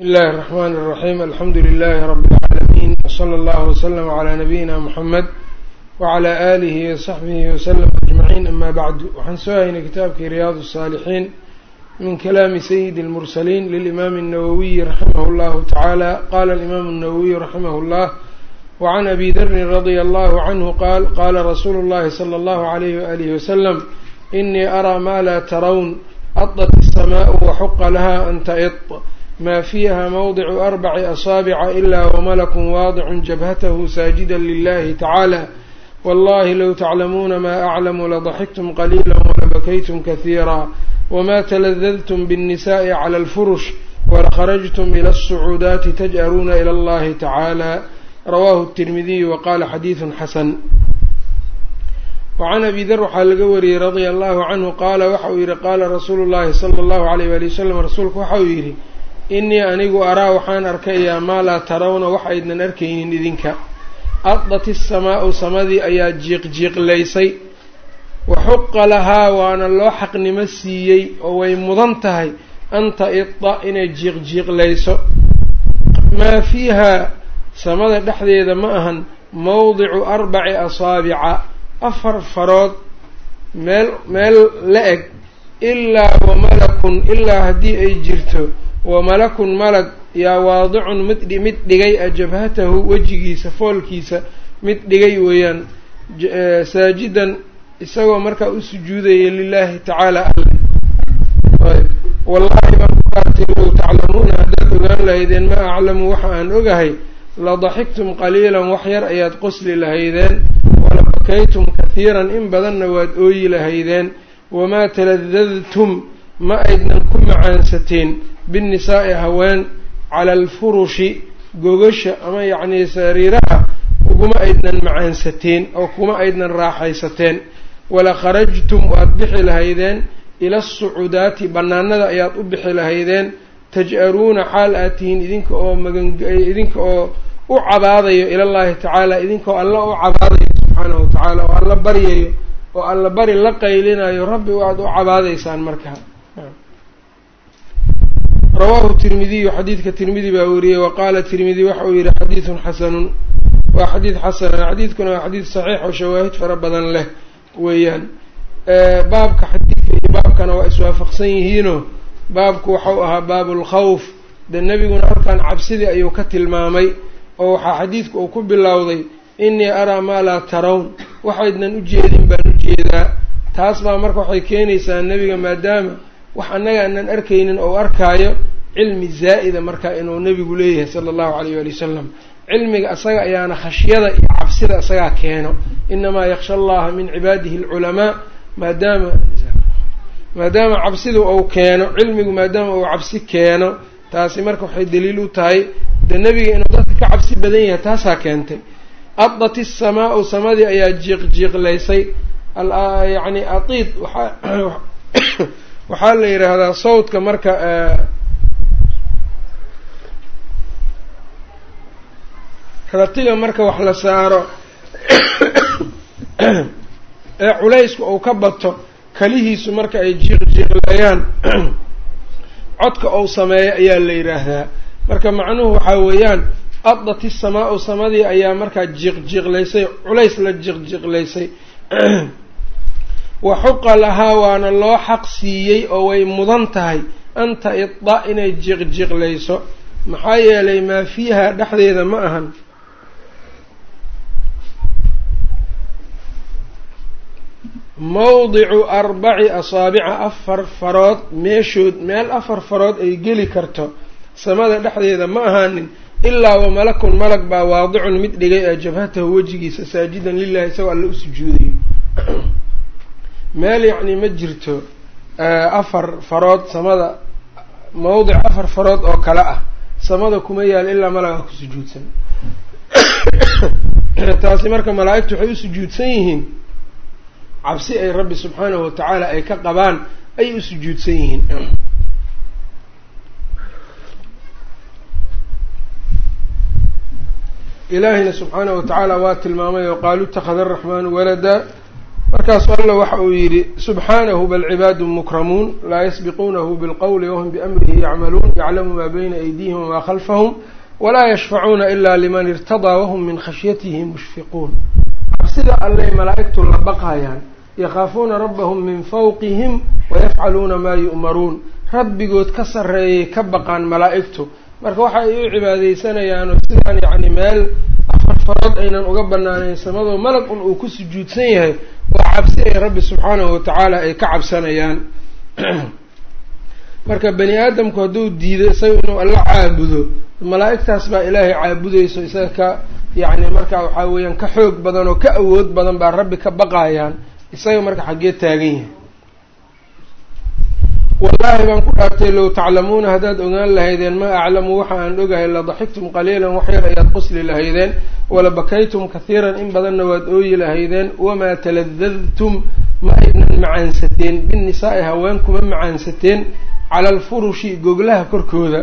بsم الlh الرحmn الرحيم alxamdu لlh رb العاalمين وصlى اllه وsلم عlى نبyina mحmed وعlى آlih وصaxbih وsلم أجمعين ama bعd waxaan soo haynay kitaabkii ryaad الصاalحين min kalaami سyد الmرسلين lلإmam النwwiي raximh اllah taعalى qala الإmam النwwiي raximh الlh وعn أbي dri رadي الlه عnه qal qala rasuul الlahi slى الlه عlيه وآlih وsلم إnii arىa ma la trwn aطت الsmاء وxuqa laha an taئط ma fiiha mawdicu arbaci asaabica ila wamalakun waadicun jabhatahu saajida lilahi tacaala wallahi low taclamuuna ma aclamu ladaxiktum qaliila walabakaytum kahiira wma taladadtum bاnnisaءi clى اlfurush walakharajtum ila الsucuudaati taj'aruuna ilى اllahi tacaala rawahu الtirmidiyu waqala xadiidu xasan wacan abi dar waxaa laga wariyey radia allahu canhu qaala waxa uu yihi qaala rasuulu llahi salى اllahu alayh wali wasalam rasuulku waxa uu yidhi inii anigu araa waxaan arkayaa maa laa tarawna wax aydnan arkaynin idinka. Addat isamaau samadii ayaa jiiqjiiqlaysay. Wa xuqa lahaa waana loo xaqnimo siiyey oo way mudan tahay. An ta-ida inay jiiqjiiqlayso. Maa fiihaa samada dhexdeeda ma ahan. Mawdicu arbaci asaabica. Afar farood meel meel la eg. Ilaa wamalakun ilaa haddii ay jirto wamalakun malag yaa waadicun mid mid dhigay a jabhatahu wejigiisa foolkiisa mid dhigay weeyaan saajidan isagoo markaa u sujuudaya lilaahi tacaala alle wallahi qaatay low taclamuuna haddaad ogaan lahaydeen ma aclamu waxa aan ogahay ladaxiktum qaliilan wax yar ayaad qosli lahaydeen wala bakaytum kahiiran in badanna waad ooyi lahaydeen wamaa taladadtum ma aydnan ku macaansateen binnisaa'i haween cala alfurushi gogasha ama yacnii sariiraha uguma aydnan macaansateen oo kuma aydnan raaxaysateen wala kharajtum waad bixi lahaydeen ila asucudaati bannaanada ayaad u bixi lahaydeen taj-aruuna xaal aad tihiin idinka oo magan idinka oo u cabaadayo ilallaahi tacaala idinkaoo alla u cabaadayo subxaanahu watacaala oo alla baryayo oo alla bari la qaylinayo rabbi waad u cabaadaysaan markaa rawahu tirmidiyu xadiidka tirmidi baa wariyey wa qaala tirmidi waxa uu yihi xadiidun xasanun. Waa xadiid xasana xadiidkuna waa xadiid saxiix oo shawaahid fara badan leh weeyaan. Baabka xadiidka iyo baabkana waa iswaafaqsan yihiino. Baabku waxau ahaa baabulkhawf de nebiguna halkan cabsidii ayuu ka tilmaamay oo waxaa xadiidku uu ku bilowday inii araa maa laa tarown waxaydnan ujeedin baan u jeedaa taas baa marka waxay keenaysaa nebiga maadaama wax annaga aanan arkaynin ou arkaayo cilmi zaa'ida marka inuu nebigu leeyahay sala allahu alayh waali wasalam cilmiga asaga ayaana khashyada iyo cabsida isagaa keeno. Inamaa yaksha allaha min cibaadihi alculamaa maadaama maadaama cabsidu uu keeno cilmigu maadaama uu cabsi keeno taasi marka waxay daliil u tahay de nebiga inuu dadka ka cabsi badan yahay taasaa keentay. Adat isamaau samadii ayaa jiiq jiiqlaysay yacni atiid waxaa la yidhaahdaa sawdka marka ratiga marka wax la saaro ee culaysku uu ka bato kalihiisu marka ay jiiq jiiqlayaan codka uu sameeyo ayaa la yidhaahdaa. Marka macnuhu waxaa weeyaan adat isamaau samadii ayaa markaa jiiq jiiqlaysay culays la jiiq jiiqlaysay wa xuqa lahaa waana loo xaq siiyey oo way mudan tahay. An ta-ida inay jiiqjiiqlayso maxaa yeelay maa fiiha dhexdeeda ma ahan. Mawdicu arbaci asaabica afar farood meeshood meel afar farood ay geli karto. Samada dhexdeeda ma ahaanin. Ilaa wa malakun malag baa waadicun mid dhigay ee jabhatahu wejigiisa saajidan lilahi isagoo alla u sujuudayo meel yacni ma jirto afar farood samada mawdic afar farood oo kale ah samada kuma yaal ilaa malaga ku sujuudsan. Taasi marka malaa'igtu waxay u sujuudsan yihiin cabsi ay rabbi subxaanahu watacaala ay ka qabaan ayay u sujuudsan yihiin. Ilaahina subxaanahu watacaala waa tilmaamay oo qaalu ittakhada araxmaanu walada markaasu alla waxa uu yidhi subxaanahu bal cibaadu mukramuun laa yasbiquunahu bilqowli wahum biamrihi yacmaluun yaclamu maa bayna aydiihim wamaa khalfahum walaa yashfacuuna ila liman irtadaa wahum min khashyatihi mushfiquun. Cabsida allay malaa'igtu la baqayaan yakhaafuuna rabbahum min fawqihim wayafcaluuna maa yu'maruun. Rabbigood ka sarreeyay ka baqaan malaa'igtu. Marka waxa ay u cibaadeysanayaan sidaan yacni meel afar farood aynan uga banaanayn samadoo malag un uu ku sujuudsan yahay cabsi ay rabbi subxaanahu watacaala ay ka cabsanayaan. Marka bani aadamku hadduu diido isaga inuu alla caabudo malaa'igtaas baa ilaahay caabudayso isaga ka yacni marka waxaa weeyaan ka xoog badan oo ka awood badan baa rabbi ka baqayaan isaga marka xaggee taagan yahay wallaahi baan ku dhaartay low taclamuuna haddaad ogaan lahaydeen maa aclamu waxa aan ogahay la daxiktum qaliilan wax yar ayaad qusli lahaydeen wala bakaytum kathiiran in badanna waad ooyi lahaydeen wamaa taladadtum ma aydnan macaansateen binnisaa-i haween kuma macaansateen cala alfurushi goglaha korkooda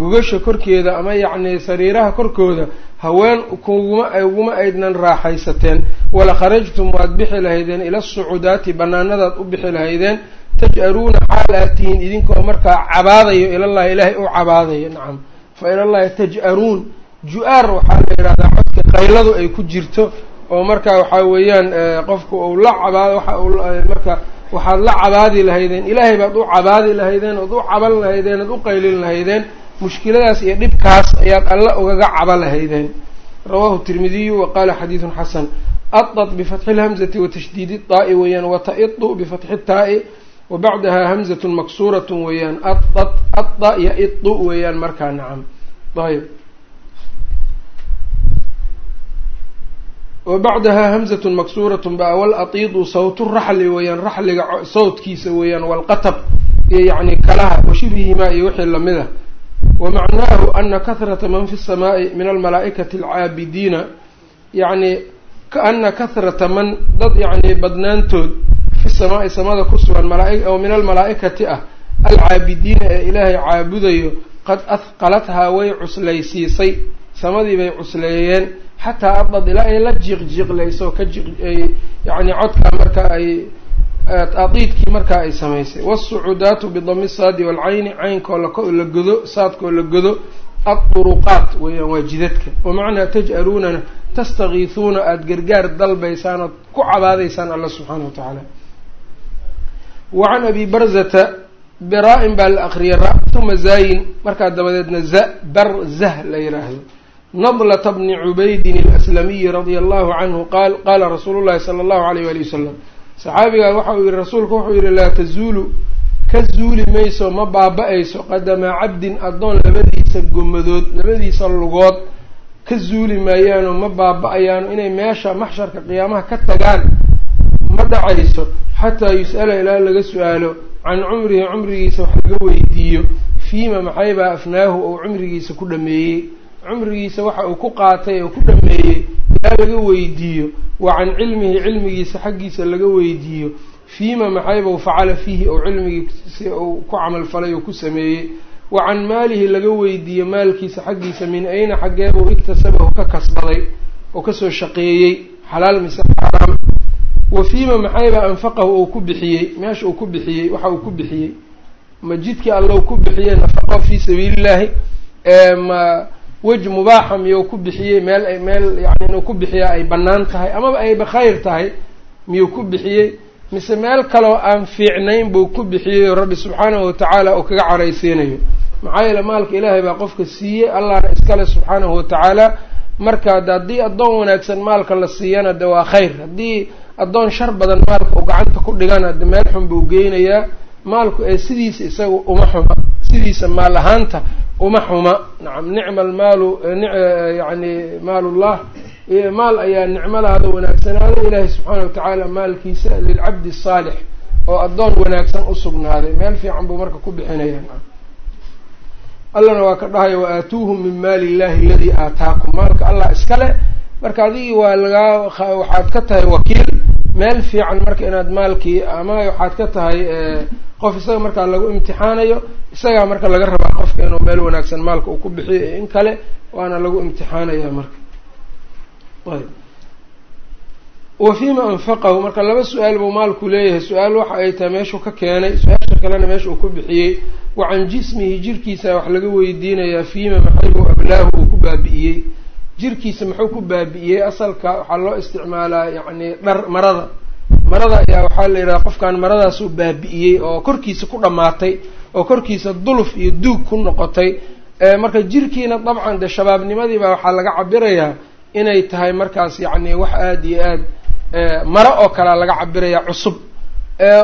gogasha korkeeda ama yacni sariiraha korkooda haween kuguma uguma aydnan raaxaysateen wala kharajtum waad bixi lahaydeen ila asucudaati banaanadaad u bixi lahaydeen taj-aruuna xaal aad tihiin idinkoo markaa cabaadayo ilallahi ilaahay u cabaadayo. Nacam. Fa ilallahi taj-aruun ju-aar waxaa la yidhahdaa codka qayladu ay ku jirto oo marka waxaa weeyaan qofku uu la cabaad waxa uu marka waxaad la cabaadi lahaydeen ilaahay baad u cabaadi lahaydeen ood u caban lahaydeen ood u qaylin lahaydeen mushkiladaas iyo dhibkaas ayaad alla ugaga caba lahaydeen. Rawahu tirmidiyu wa qaala xadiidun xasan adat bifatxi lhamzati watashdiidi taa-i weeyaan wata-idu bifatxi taa-i wa bacdaha hamzatun maksuuratun weeyaan adat ada ya-idu weeyaan markaa nacam. Ayb wa bacdaha hamzatun maksuuratun ba wal atiidu sawtu raxli weeyaan raxliga sawtkiisa weeyaan walqatab iyo yacni kalaha wa shibhihimaa iyo wixii la mid ah. Wa macnaahu ana kahrata man fi samaa'i min almalaa'ikati alcaabidiina yacni kaana kahrata man dad yacni badnaantood fi samaa'i samada ku sugan oo min almalaa'ikati ah alcaabidiina ee ilaahay caabudayo. qad ahqalathaa way cuslaysiisay. samadii bay cusleeyeen xataa adad ilaa ay la jiiqjiiqlayso ka jiq yacni codkaa marka ay adiidkii markaa ay samaysay wasucudaatu bidami saadi walcayni caynkoo la godo saadkoo la godo adduruqaat weeyaan waa jidadka wamacnaa taj-aluunana tastakiisuuna aada gargaar dalbaysaan ood ku cabaadaysaan alla subxaana wa tacaala wa can abi barzata braa-in baa la akriyay ra uma zaayin markaa dabadeedna za barzah la yidhaahdo nadlata bni cubaydin alaslamiyi radia allahu canhu qaal qaala rasuulu llahi sala allahu alayh wali wasalam saxaabigaa waxa uu yihi rasuulku wuxuu yihi laa tazuulu ka zuuli mayso ma baaba-ayso qadama cabdin addoon labadiisa gomadood labadiisa lugood ka zuuli maayaano ma baaba-ayaano inay meesha maxsharka qiyaamaha ka tagaan dhacayso xataa yus'ala ilaa laga su'aalo can cumrihi cumrigiisa wax laga weydiiyo fiima maxaybaa afnaahu ou cumrigiisa ku dhameeyey. Cumrigiisa waxa uu ku qaatay oo ku dhameeyey ilaa laga weydiiyo wa can cilmihi cilmigiisa xaggiisa laga weydiiyo. Fiima maxaybau facala fiihi ou cilmigiisi uu ku camalfalay oo ku sameeyey. Wa can maalihi laga weydiiyo maalkiisa xaggiisa min ayna xaggeebuu iktasabahu ka kasbaday oo ka soo shaqeeyey. Xalaal mise wa fiima maxaybaa anfaqahu uu ku bixiyey meesha uu ku bixiyey waxa uu ku bixiyey ma jidkii allow ku bixiyey nafaqo fii sabiilillaahi ma wej mubaaxa miyuu ku bixiyey meel meel yani inuu ku bixiyaa ay bannaan tahay amaba ayba khayr tahay miyuu ku bixiyey. Mise meel kaloo aan fiicnayn buu ku bixiyey oo rabbi subxaanahu watacaala uu kaga caraysiinayo. Maxaa yeele maalka ilaahay baa qofka siiyey allahna iskale subxaanahu watacaala marka haddii addoon wanaagsan maalka la siiyana de waa khayr. Haddii addoon shar badan maalka uu gacanta ku dhigana de meel xun buu geynayaa maalku ee sidiisa isaga uma xuma sidiisa maal ahaanta uma xuma. Nacam nicma almaalu yani maalullah maal ayaa nicmalaada wanaagsanaada. Ilaahay subxaana watacaala maalkiisa lilcabdi asaalix oo addoon wanaagsan usugnaaday meel fiican buu marka ku bixinaya. Allana waa ka dhahaya wa aatuuhum min maali illahi aladii aataakum. Maalka allah iskale marka adigii waa lagaa waxaad ka tahay wakiil meel fiican marka inaad maalkii ama waxaad ka tahay qof isaga markaa lagu imtixaanayo isagaa marka laga rabaa qofka inuu meel wanaagsan maalka uu ku bixiyo in kale waana lagu imtixaanaya marka. Ayb. Wa fiima anfaqahu marka laba su'aal buu maalku leeyahay. Su'aal waxa ay tahay meeshuu ka keenay su'aasha kalena meesha uu ku bixiyey wa can jismihi jirkiisa wax laga weydiinayaa fiima maxaybuu ablaahu uu ku baabi'iyey jirkiisa muxuu ku baabi'iyey asalka waxaa loo isticmaalaa yacni dhar marada. Marada ayaa waxaa la yidhaha qofkan maradaasuu baabi'iyey oo korkiisa ku dhammaatay oo korkiisa duluf iyo duug ku noqotay. Marka jirkiina dabcan dee shabaabnimadiibaa waxaa laga cabirayaa inay tahay markaas yacni wax aada iyo aad maro oo kalea laga cabirayaa cusub.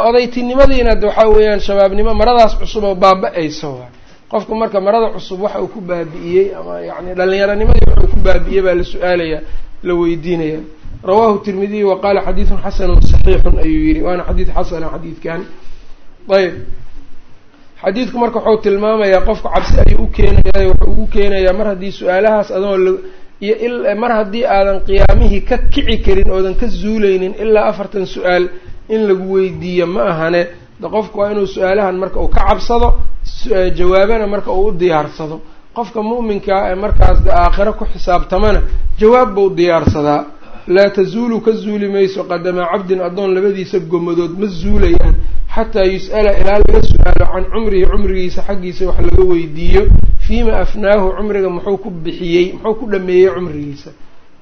Odaytinimadiina de waxaa weeyaan shabaabnimo maradaas cusub oo baaba-ayso. waay qofku marka marada cusub waxa uu ku baabi'iyey ama yani dhallinyaronimadii waxa uu ku baabi'iyey baa la su'aalaya la weydiinaya. Rawahu tirmidiy wa qaala xasanun saxiixun ayuu yihi waana xadiid xasana xadiidkan. Ayb xadiidku marka wuxuu tilmaamayaa qofku cabsi ayuu u keenaya wuxuu ugu keenayaa mar haddii su'aalahaas adoo la iyo mar haddii aadan qiyaamihii ka kici karin oodan ka zuuleynin ilaa afartan su'aal in lagu weydiiyo ma ahane de qofku waa inuu su'aalahan marka uu ka cabsado jawaabana marka uu u diyaarsado. Qofka mu'minkaa ee markaas de aakhiro ku xisaabtamana jawaab buu diyaarsadaa laa tazuulu ka zuuli mayso qadama cabdin addoon labadiisa gomadood ma zuulayaan. Xataa yus'ala ilaa laga su'aalo can cumrihi cumrigiisa xaggiisa wax laga weydiiyo. Fiima afnaahu cumriga muxuu ku bixiyey muxuu ku dhameeyey cumrigiisa.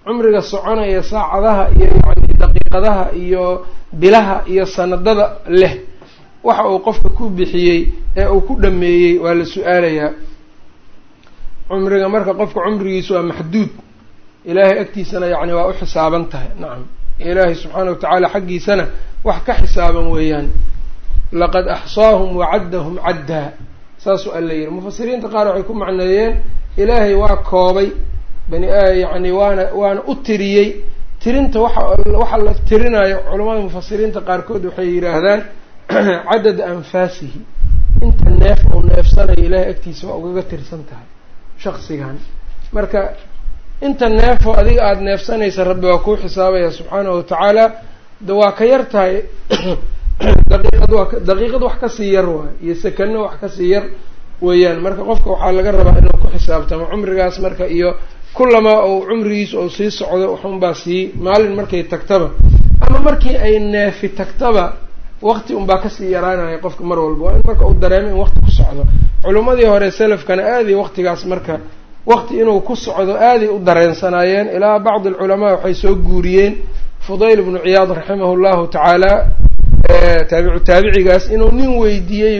Cumriga soconaya saacadaha iyo yani daqiiqadaha iyo bilaha iyo sanadada leh waxa uu qofka ku bixiyey ee uu ku dhameeyey waa la su'aalayaa. Cumriga marka qofka cumrigiisa waa maxduud ilaahay agtiisana yacni waa u xisaaban tahay. Nacam ilaahay subxaana wa tacaala xaggiisana wax ka xisaaban weeyaan. Laqad axsaahum wacaddahum caddaa saasuu alla yihi mufasiriinta qaar waxay ku macneeyeen ilaahay waa koobay bani yacni waana waana u tiriyey. Tirinta waxa waxa la tirinayo culamada mufasiriinta qaarkood waxay yidhaahdaan cadada anfaasihi. Inta neef uu neefsanayo ilaahay agtiisa waa ugaga tirsan tahay shaksigan marka inta neefoo adiga aada neefsanaysa rabbi waa kuu xisaabaya subxaanahu watacaala de waa ka yar tahay. Daqiiqad waa daqiiqad wax ka sii yar waay iyo sakano wax ka sii yar weeyaan. Marka qofka waxaa laga rabaa inuu ku xisaabtamo cumrigaas marka iyo kulamaa uu cumrigiisa uu sii socdo waxunbaa sii maalin markay tagtaba. Ama markii ay neefi tagtaba waqti unbaa ka sii yaraanaya qofka mar walba. Waa in marka uu dareemo in waqti ku socdo. Culimmadii hore salafkana aaday waqtigaas marka waqti inuu ku socdo aaday u dareensanaayeen ilaa bacdi alculamaa waxay soo guuriyeen fudayl ibnu ciyaad raximahu llahu tacaala taabicu taabicigaas inuu nin weydiiyey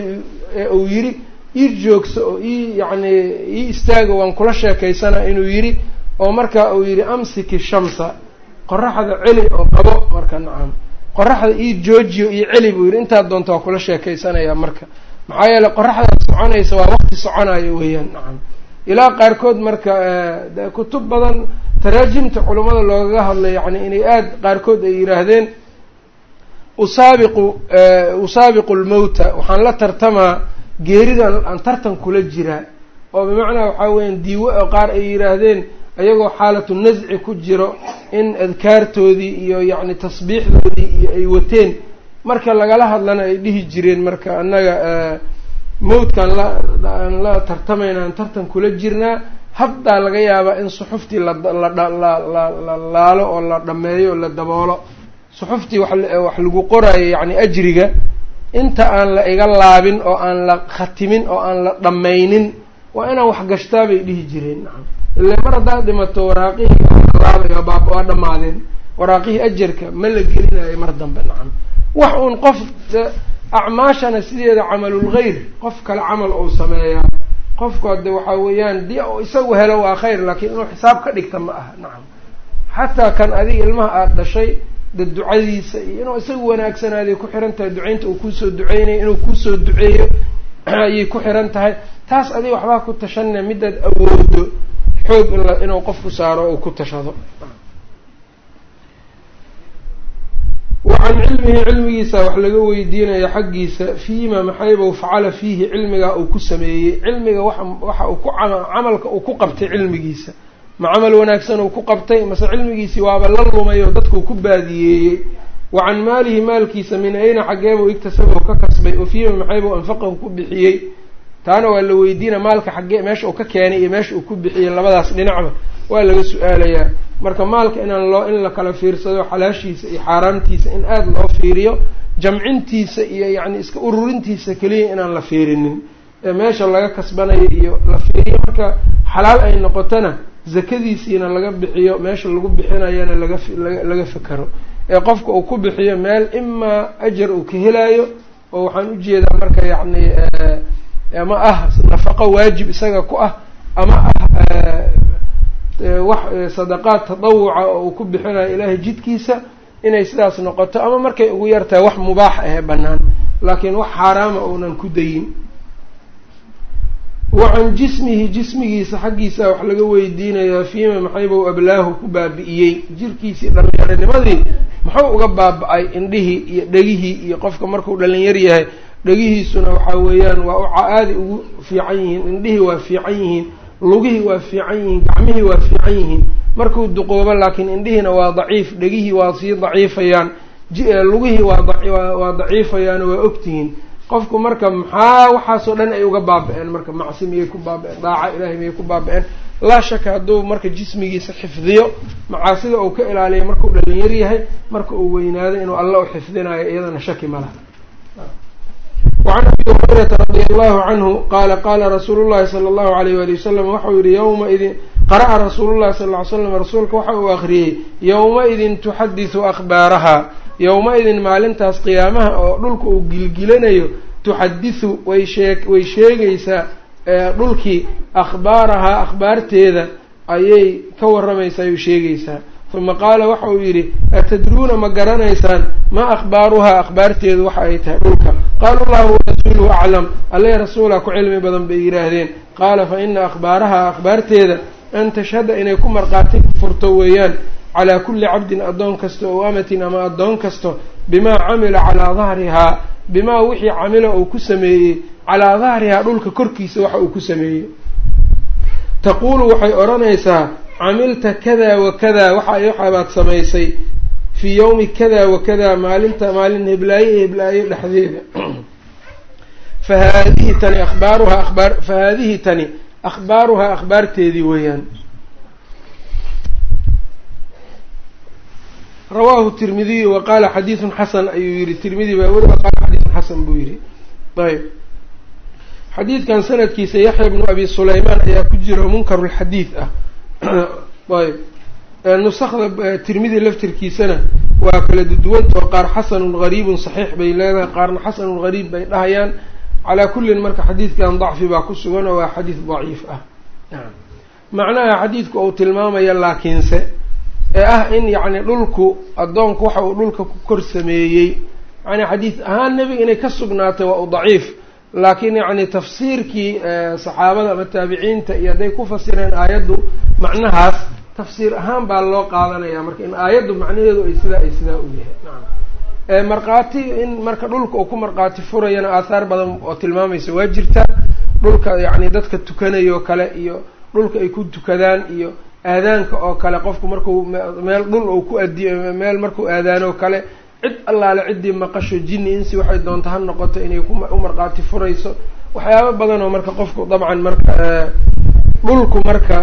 uu yidhi ii joogso oo ii yacni ii istaago waan kula sheekaysana inuu yidhi. Oo marka uu yidhi amsiki shamsa qoraxda celi oo qabo. Marka nacam qoraxda ii joojiyo iyo celi buu yidhi. Intaad doonta waa kula sheekaysanaya marka. Maxaa yeeley qoraxdaad soconaysa waa waqti soconayo weeyaan. Nacam. Ilaa qaarkood marka kutub badan taraajimta culummada loogaga hadlay yani inay aada qaarkood ay yidhaahdeen usaabiqu usaabiqu lmowta waxaan la tartamaa geeridan aan tartan kula jiraa oo bimacnaa waxaa weeyaan diiwo oo qaar ay yidhaahdeen ayagoo xaalatu nasci ku jiro in adkaartoodii iyo yacni tasbiixdoodii iyo ay wateen marka lagala hadlana ay dhihi jireen marka annaga mawdkaan laaan la tartamayna aan tartan kula jirnaa habdaa laga yaabaa in suxuftii lalala laalo oo la dhameeyo o la daboolo. Suxuftii wax lagu qoraayo yacni ajriga inta aan la iga laabin oo aan la khatimin oo aan la dhammaynin waa inaan wax gashtaa bay dhihi jireen ile mar haddaad dhimato waraaqihii laabaya baab waa dhammaadeen waraaqihii ajarka ma la gelinayo mar dambe nacam. Wax uun qof acmaashana sideeda camalulgeyr qof kale camal uu sameeyaa qofku hadde waxaa weeyaan di isagu helo waa khayr laakiin inuu xisaab ka dhigta ma aha nacam. Xataa kan adiga ilmaha aada dhashay de ducadiisa iyo inuu isagu wanaagsanaaday ku xiran tahay ducaynta uu kuusoo duceynayo inuu kuusoo duceeyo ayay ku xiran tahay. Taas adiga waxbaa ku tashanna midaad awoodo xoog in inuu qofku saaro uu ku tashado. Wa can cilmihi cilmigiisa wax laga weydiinaya xaggiisa fiima maxaybow facala fiihi cilmigaa uu ku sameeyey. Cilmiga waxa uu ku camalka uu ku qabtay cilmigiisa. Ma camal wanaagsan uu ku qabtay mase cilmigiisii waaba la lumay oo dadkuu ku baadiyeeyey wa can maalihi maalkiisa min ayna xaggeebuu igtasabahu ka kasbay oo fiima maxaybow anfaqahu ku bixiyey taana waa la weydiina maalka xaggee meesha uu ka keenay iyo meesha uu ku bixiyey labadaas dhinacba waa laga su'aalayaa. Marka maalka inaan loo in la kala fiirsado xalaashiisa iyo xaaraamtiisa in aada loo fiiriyo jamcintiisa iyo yacni iska ururintiisa keliya inaan la fiirinin. Ee meesha laga kasbanayo iyo la fiiriyo marka xalaal ay noqotona zakadiisiina laga bixiyo meesha lagu bixinayana laga laga fekero ee qofka uu ku bixiyo meel imaa ajar uu ka helaayo oo waxaan u jeedaa marka yacni ama ah nafaqo waajib isaga ku ah ama ah wax sadaqaad tadawuca oo uu ku bixinayo ilaahay jidkiisa inay sidaas noqoto ama markay ugu yartahay wax mubaax ahee bannaan. Laakiin wax xaaraama uunan ku dayin. Wa can jismihi jismigiisa xaggiisa wax laga weydiinayaa fiima maxaybow ablaahu ku baabi'iyey. Jirkiisii dhallinyaronimadii muxuu uga baaba-ay indhihii iyo dhegihii iyo qofka markuu dhalinyar yahay dhegihiisuna waxaa weeyaan waa u ca-aadi ugu fiican yihiin indhihii waa fiican yihiin lugihii waa fiican yihiin gacmihii waa fiican yihiin. Markuu duqoobo laakiin indhihiina waa daciif dhegihii waa sii daciifayaan. Lugihii waawaa daciifayaan waa ogtihiin. Qofku marka maxaa waxaasoo dhan ay uga baaba-een? Marka macsi miyay ku baaba-een? Daaca ilaahay miyay ku baaba-een? Laa shaka hadduu marka jismigiisa xifdiyo macaasida uu ka ilaaliyo markuu dhalinyar yahay marka uu weynaado inuu alla u xifdinayo iyadana shaki ma laha wacan abi hurayrata radia allahu canhu qaala qaala rasuulu llahi sala allahu alayh wali wasalam waxau yihi yowma idin qara'a rasuulu llahi sal ly slam rasuulka waxa uu akriyey yowma-idin tuxadisu akhbaaraha yowma-idin maalintaas qiyaamaha oo dhulka uu gilgilanayo tuxadisu way shee way sheegaysaa dhulkii akhbaarahaa akhbaarteeda ayay ka warramaysaa ay sheegaysaa uma qaala waxa uu yidhi atadruuna ma garanaysaan maa akhbaaruhaa akhbaarteedu waxa ay tahay dhulka qaala allahu warasuuluhu aclam alle rasuulaa ku cilmi badan bay yidhaahdeen qaala fa ina akhbaarahaa akhbaarteeda an tashhada inay ku marqaati furto weeyaan calaa kulli cabdin addoon kasta oo amatin ama addoon kasto bimaa camila calaa dahrihaa bimaa wixii camila uu ku sameeyey calaa dahrihaa dhulka korkiisa waxa uu ku sameeyey taquulu waxay odhanaysaa camilta kada wa kada waxa ay waxaabaad samaysay fii yowmi kada wa kada maalinta maalin heblaaye heblaaye dhexdeeda. Fa haadihi tani akhbaaruhaa abaar fa haadihi tani akhbaaruhaa akhbaarteedii weeyaan. Rawaahu tirmidiyu wa qaala xadiidun xasan ayuu yihi tirmidi baa weri qaala xadiidun xasan buu yihi ayb xadiidkan sanadkiisa yaxya bnu abi sulaymaan ayaa ku jira munkarulxadiid ah ayb nusakda tirmidi laftirkiisana waa kala duduwanta oo qaar xasanun gariibun saxiix bay leedahay qaarna xasanun gariib bay dhahayaan. Calaa kullin marka xadiidkan dacfi baa ku sugan oo waa xadiid daciif ah. Macnaha xadiidku uu tilmaamaya laakiinse ee ah in yacni dhulku addoonku waxa uu dhulka ku kor sameeyey. Yani xadiid ahaan nebiga inay ka sugnaatay waa u daciif laakiin yacni tafsiirkii saxaabada ama taabiciinta iyo hadday ku fasireen aayaddu macnahaas tafsiir ahaan baa loo qaadanaya marka in aayaddu macnaheedu ay sidaa ay sidaa u yahay. Nacam markhaati in marka dhulka uu ku markhaati furayana aathaar badan oo tilmaamaysa waa jirtaa dhulka yacni dadka tukanayo kale iyo dhulka ay ku tukadaan iyo aadaanka oo kale qofku markuu meel dhul uu ku adiyo meel markuu aadaano kale cid allaale ciddii maqasho jinni insi waxay doonto ha noqoto inay u markhaati furayso. Waxyaabo badan oo marka qofku dabcan marka dhulku marka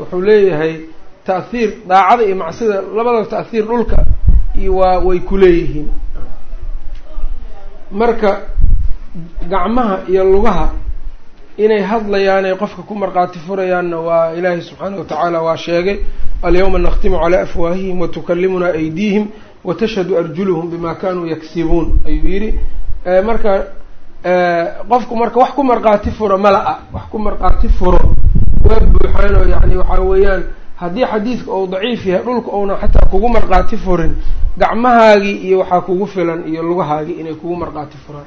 wuxuu leeyahay ta'hiir daacada iyo macsida labadaba ta'hiir dhulka waa way kuleeyihiin marka gacmaha iyo lugaha inay hadlayaanay qofka ku markhaati furayaanna waa ilaahay subxaana wa tacaala waa sheegay alyawma nakhtimu calaa afwaahihim watukallimunaa aydiihim watashhadu arjuluhum bima kanuu yaksibuun ayuu yidhi marka qofku marka wax ku markhaati furo mala-a wax ku markhaati furo waa buuxaan oo yani waxaa weeyaan haddii xadiidka uu daciif yahay dhulka uuna xataa kugu markhaati furin gacmahaagii iyo waxaa kugu filan iyo lugahaagii inay kugu markhaati furaan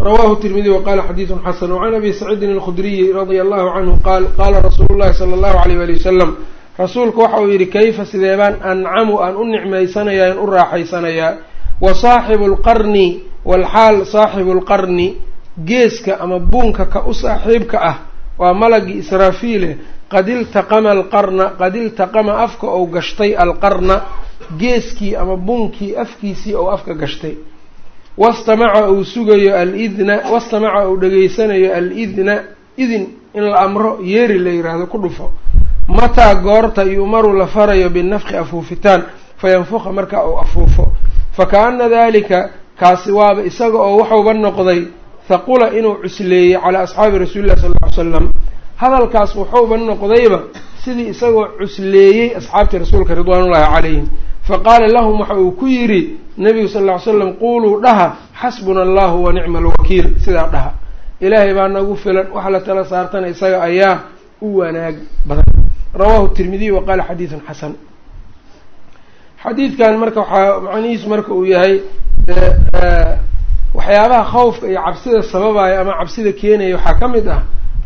rawahu tirmidi waqala xadiidun xasan wacan abi saciidin alkhudriyi radia allahu canhu qaal qaala rasuulu llahi sala allahu alayh wali wasalam rasuulku waxa uu yidhi kayfa sideebaan ancamu aan u nicmaysanayaa aan u raaxaysanayaa wa saaxibu lqarni walxaal saaxibu lqarni geeska ama buunka ka u saaxiibka ah waa malagii israafiile qad iltaqama alqarna qad iltaqama afka ou gashtay alqarna geeskii ama buunkii afkiisii ou afka gashtay. Wastamaca uu sugayo alidna wastamaca uu dhegaysanayo alidna idin in la amro yeeri la yiraahdo ku dhufo mataa goorta yu'maru la farayo binafki afuufitaan fayanfuqa marka uu afuufo. Fakaana dalika kaasi waaba isaga oo waxuuba noqday haqula inuu cusleeyey calaa asxaabi rasuuli llahi sal ll ly slam hadalkaas wuxuuba noqdayba sidii isagoo cusleeyey asxaabtii rasuulka ridwaanullahi calayhim. Faqaala lahum waxa uu ku yidhi nabigu sal ll ly slam quuluu dhaha xasbuna allahu wa nicma alwakiil sidaa dhaha. Ilaahay baa nagu filan waxa la tala saartana isaga ayaa u wanaag badan rawahu tirmidiy wa qaala xadiidun xasan. Xadiidkan marka waxaa macnihiisu marka uu yahay waxyaabaha khawfka iyo cabsida sababaya ama cabsida keenaya waxaa ka mid ah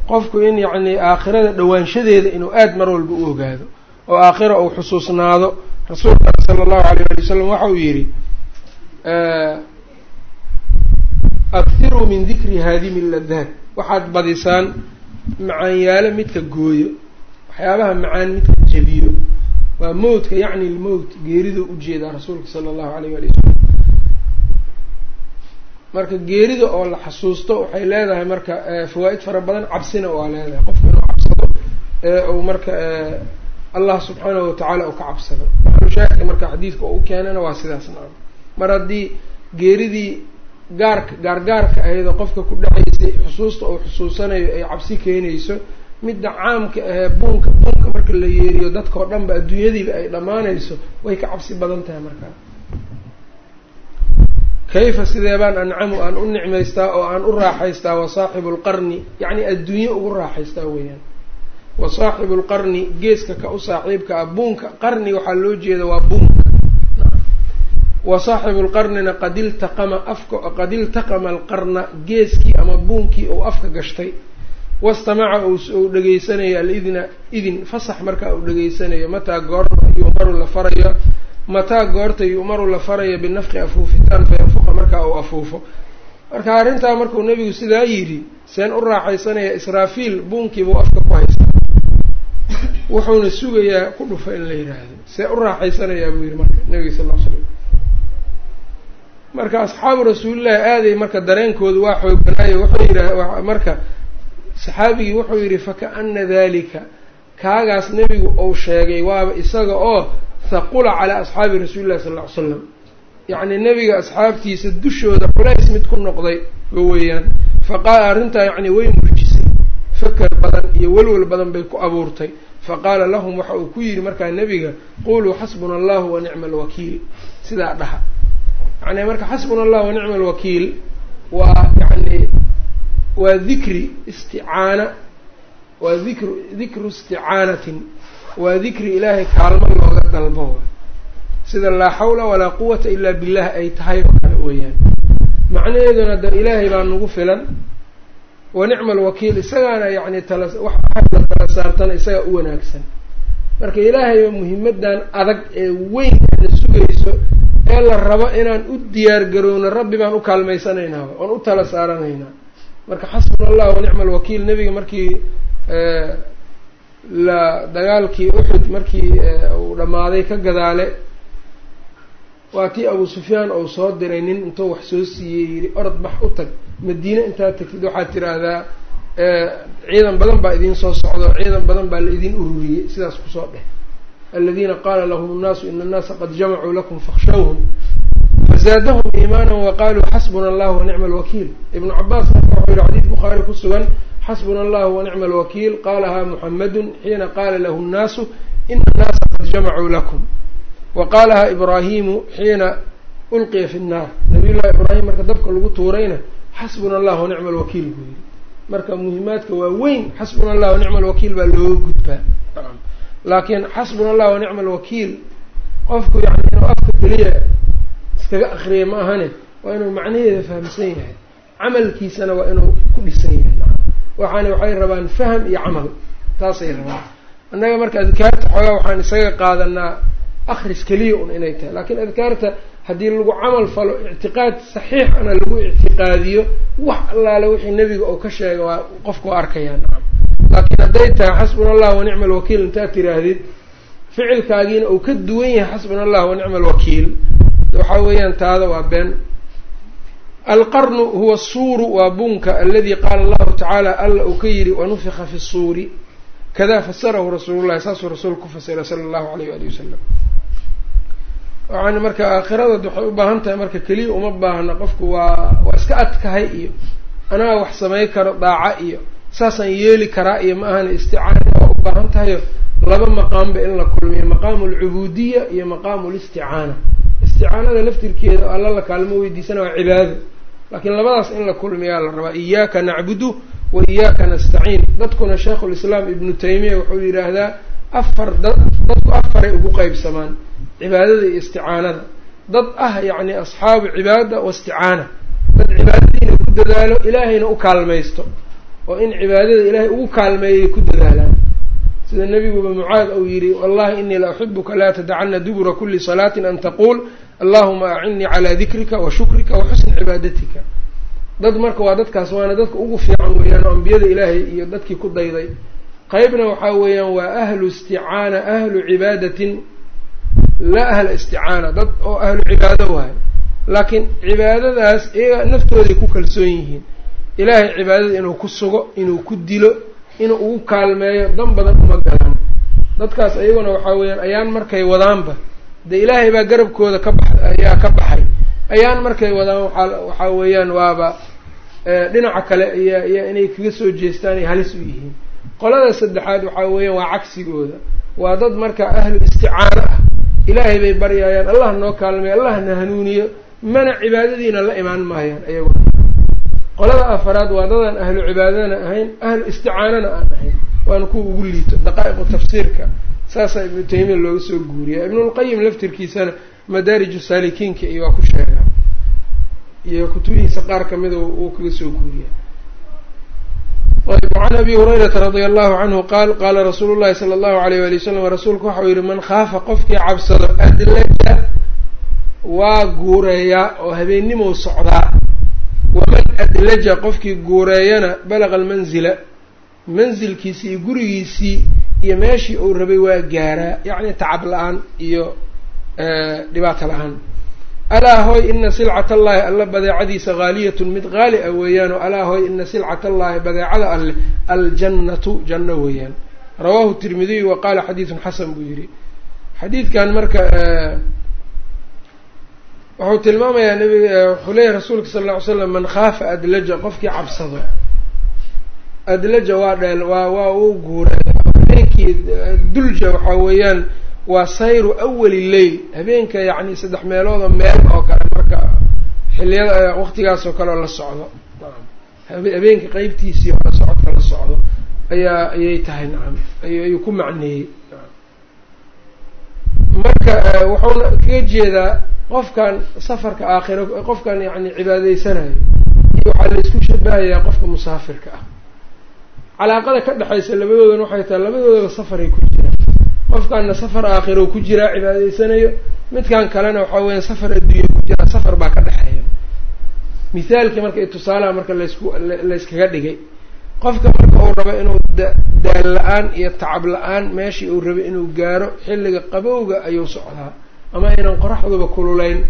qofku in yacni aakhirada dhawaanshadeeda inuu aada mar walba u ogaado oo aakhira uu xusuusnaado. Rasuulka sala allahu alayh ali wasalam waxa uu yidhi aktiruu min dikri haadimi ladaat waxaad badisaan macaanyaalo midka gooyo waxyaabaha macaan midka jebiyo waa mowtka yacni lmowt geeriduu u jeedaa rasuulka sala allahu alayh ali wasalam marka geerida oo la xasuusto waxay leedahay marka fawaa-id fara badan cabsina waa leedahay. Qofka inuu cabsado uu marka allah subxaanahu watacaala uu ka cabsado. Maxalushaahidka marka xadiidka oo u waa sidaas naam. Mar haddii geeridii gaarka gaargaarka ahayd oo qofka ku dhacaysay xusuusta uu xusuusanayo ay cabsi keenayso midda caamka ahee buunka buunka marka la yeeriyo dadkao dhan ba adduunyadiiba ay dhammaanayso way ka cabsi badan tahay markaa kayfa sidee baan ancamu aan u nicmaystaa oo aan u raaxaystaa? Wa saaxibu lqarni yacni adduunye ugu raaxaystaa weeyaan. Wa saaxibu lqarni geeska ka u saaxiibka ah buunka qarni waxaa loo jeeda waa buunka wa saaxibu lqarnina qad iltaqama afka qad iltaqama alqarna geeskii ama buunkii uu afka gashtay wastamaca uu dhegaysanayo alidna idin fasax markaa uu dhegaysanayo mataa goorma yu'maru la farayo mataa goorta yu'maru la farayo binafqi afuufitaan fayanfuqa markaa uu afuufo. Marka arrintaa markuu nebigu sidaa yidhi seen u raaxaysanaya israafiil buunkiibuu afka ku haysta wuxuuna sugayaa ku dhufa in la yidhaahdo. See u raaxaysanayaa buu yihi marka nebiga sal ll slam marka asxaabu rasuulillahi aaday marka dareenkoodu waa xooganaayo wuxuu yidha marka saxaabigii wuxuu yidhi fakaana dalika kaagaas nebigu uu sheegay waaba isaga oo haqula calaa asxaabi rasuuli llahi sal ll ly slam yacni nebiga asxaabtiisa dushooda culays mid ku noqday weeyaan. Faqaala arrintaa yacni way murjisay. Faker badan iyo welwel badan bay ku abuurtay. Faqaala lahum waxa uu ku yidhi markaa nebiga quluu xasbuna allahu wa nicma alwakiil sidaa dhaha. Yani marka xasbuna allah wa nicma alwakiil waa yani waa dikri isticaana waa dikru dikru isticaanatin waa dikri ilaahay kaalmo looga dalbo. Sida laa xawla walaa quwata ilaa billah ay tahay oo kale weeyaan. Macnaheeduna de ilaahay baa nagu filan wa nicma alwakiil isagaana yani tala wax la tala saartana isagaa u wanaagsan. Marka ilaahay muhimadan adag ee weyn na sugayso ee la rabo inaan u diyaar garowno rabbi baan u kaalmaysanaynaaba oon u tala saaranaynaa marka xasbuna allah wa nicma alwakiil nebiga markii la dagaalkii uxud markii uu dhammaaday ka gadaale waa tii abu sufyaan uu soo diray nin intuu wax soo siiyey yidhi orod bax u tag madiine intaad tagtid. Waxaad tiraahdaa ciidan badan baa idiin soo socdo ciidan badan baa la idin ururiyey sidaas ku soo dheh. Aladiina qaala lahum nnaasu ina annaasa qad jamacuu lakum fakhshawhum fazaadahum iimaana waqaaluu xasbuna allah wa nicma alwakiil ibnu cabaas marka wuxuu yihi xadiis bukhaari ku sugan xasbuna allahu wa nicma alwakiil qaalahaa muxamedun xiina qaala lahu nnaasu ina annaasa qad jamacuu lakum wa qaalahaa ibraahimu xiina ulqiya fi nnaar nabiy llahi ibraahim marka dabka lagu tuurayna xasbuna allah wa nicma alwakiil buu yihi marka muhimaadka waa weyn xasbuna allah wa nicma alwakiil baa looga gudbaa laakiin xasbuna allah wa nicma alwakiil qofku yani inuu afka keliya iskaga akriya ma ahane waa inuu macnaheeda fahamsan yahay. Camalkiisana waa inuu ku dhisan yahay. Waxaana waxay rabaan faham iyo camal. Taasay rabaan. Annaga marka adkaarta xoogaa waxaan isaga qaadanaa akris keliya un inay tahay. Laakiin adkaarta haddii lagu camal falo ictiqaad saxiix ana lagu ictiqaadiyo wax allaale wixii nebiga uu ka sheega waa qofka waa arkayaa nacam laakiin hadday tahay xasbuna allah wa nicma alwakiil intaad tiraahdid ficilkaagiina uu ka duwan yahay xasbuna allah wa nicma alwakiil waxaa weeyaan taada waa been. Alqarnu huwa asuuru waa buunka aladi qaala allahu tacaala alla uu ka yidhi wanufika fi suuri. Kadaa fasarahu rasuulullahi saasuu rasuulku ku fasiray sala allahu alayh waali wasalam waxaan marka aakhirada waxay u baahan tahay marka keliya uma baahna qofku waa waa iska adkahay iyo anaa wax samay karo daaca iyo saasaan yeeli karaa iyo ma ahana isticaana waa u baahan tahayo laba maqaamba in la kulmiyo maqaamu alcubuudiya iyo maqaamu listicaana isticaanada laftirkeeda alla la kaalmo weydiisana waa cibaado laakiin labadaas in la kulmiyaa la rabaa. Iyaaka nacbudu wa iyaaka nastaciin. Dadkuna sheikhulislaam ibnu taymiya wuxuu yidhaahdaa afar dad dadku afaray ugu qeybsamaan cibaadada iyo isticaanada. Dad ah yacni asxaabu cibaada wa isticaana. Dad cibaadadiina ku dadaalo ilaahayna u kaalmaysto. Oo in cibaadada ilaahay ugu kaalmeeyay ku dadaalaan. Sida nebiguba mucaad uu yidhi wallahi inii la uxibuka laa tadacana dubura kuli salaatin an taquul allahuma acinnii calaa dikrika wa shukrika wa xusni cibaadatika dad marka waa dadkaas waana dadka ugu fiican weeyaan oo ambiyada ilaahay iyo dadkii ku dayday. Qeybna waxaa weeyaan waa ahlu isticaana ahlu cibaadatin laa ahla isticaana dad oo ahlu cibaado waayo laakiin cibaadadaas iyaga naftooday ku kalsoon yihiin. Ilaahay cibaadada inuu ku sugo inuu ku dilo inuu ugu kaalmeeyo dan badan uma galaan. Dadkaas iyaguna waxaa weeyaan ayaan markay wadaanba dee ilaahay baa garabkooda ka bax ayaa ka baxay. Ayaan markay wadaan waxaa weeyaan waaba dhinaca kale ayaa ayaa inay kaga soo jeestaan ay halis u yihiin. Qolada saddexaad waxaa weeyaan waa cagsigooda. Waa dad marka ahlu isticaano ah. Ilaahay bay baryaayaan allah noo kaalmeeyo allah na hanuuniyo mana cibaadadiina la imaan maayaan ayaguna qolada afaraad waa dadaan ahlu cibaadana ahayn ahlu isticaanana aan ahayn. Waana kuwa ugu liito daqaa'iqu tafsiirka saasaa ibnu taymiya looga soo guuriya ibnulqayim laftirkiisana madaariju saalikiinka iyo waa ku sheegaa iyo kutubihiisa qaar kamida uu kaga soo guuriya can abi hurayrata radia allahu canhu qaal qaala rasuulu llahi sala allahu alayh wali wasalam rasuulku waxau yihi man khaafa qofkii cabsado adlaja waa guureeyaa oo habeennimow socdaa. Waman adlaja qofkii guureeyana balaga almanzila manzilkiisii iyo gurigiisii iyo meeshii uu rabay waa gaaraa yacni tacab la'aan iyo dhibaato la'aan. Alaa hoy ina silcat allahi alla badeecadiisa haaliyatun mid qaali ah weeyaan oo alaa hoy ina silcat allahi badeecada alleh aljannatu janno weeyaan. Rawahu tirmidiy wa qaala xadiidun xasan buu yidhi. Xadiidkan marka wuxuu tilmaamayaa nabiga wuxuu leeyahy rasuulka sala alla ly slam man khaafa adlaja qofkii cabsado adlaja waa dheel waa waa uu guuray habeenkii dulja waxaa weeyaan waa sayru awali leyl habeenka yacni saddex meeloodoo meel oo kale marka xiliyada waqtigaas oo kale oo la socdo. Habeenka qeybtiisii oo la socodka la socdo ayaa ayay tahay nacam ayuu ku macneeyey. Marka wuxuuna kaga jeedaa qofkan safarka aakhiro qofkan yacni cibaadaysanayo iyo waxaa la isku shabahayaa qofka musaafirka ah calaaqada ka dhexaysa labadoodan waxay tahay labadoodaba safaray ku jiraan. Qofkaana safar aakhiro ku jiraa cibaadaysanayo. Midkan kalena waxaa weya safar adduunya ku jiraa safar baa ka dhexeeya mithaalkii marka tusaalaha marka laysku layskaga dhigay. Qofka marka uu rabo inuu daal la'aan iyo tacab la'aan meeshii uu rabay inuu gaaro xilliga qabowga ayuu socdaa. Ama aynan qoraxduba kululayn.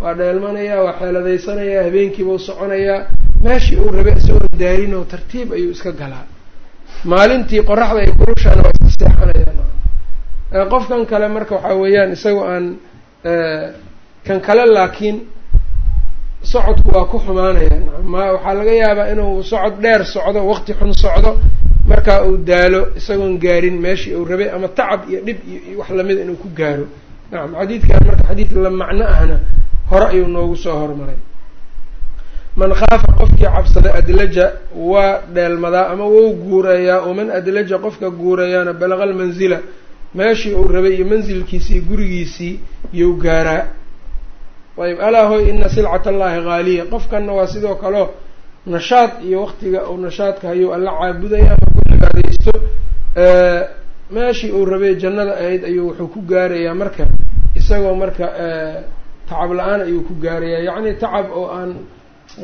Waa dheelmanayaa waa xeeladaysanayaa habeenkiibuu soconayaa meeshii uu rabay isagoo daarin oo tartiib ayuu iska galaa. Maalintii qoraxda ay kulushaana waa iska seexanayaan. Qofkan kale marka waxaa weeyaan isagoo aan kan kale laakiin socodku waa ku xumaanaya ma waxaa laga yaabaa inuu socod dheer socdo waqti xun socdo markaa uu daalo isagoon gaarin meeshii uu rabay ama tacab iyo dhib iyo wax lamida inuu ku gaaro. Nacam xadiidkan marka xadiid la macno ahna hore ayuu noogu soo hormaray man khaafa qofkii cabsada adlaja waa dheelmadaa ama wou guureeyaa oo man adlaja qofka guureeyaana balaqa almanzila meeshii uu rabay iyo manzilkiisii iyo gurigiisii iyou gaaraa. Ayb alaa hoy ina silcat allahi haaliya qofkanna waa sidoo kaleo nashaad iyo waqtiga uu nashaadka hayuu alla caabudaya ama ku cibaadaysto meeshii uu rabay jannada ahayd ayuu wuxuu ku gaarayaa marka isagoo marka tacab la'aan ayuu ku gaarayaa. Yacni tacab oo aan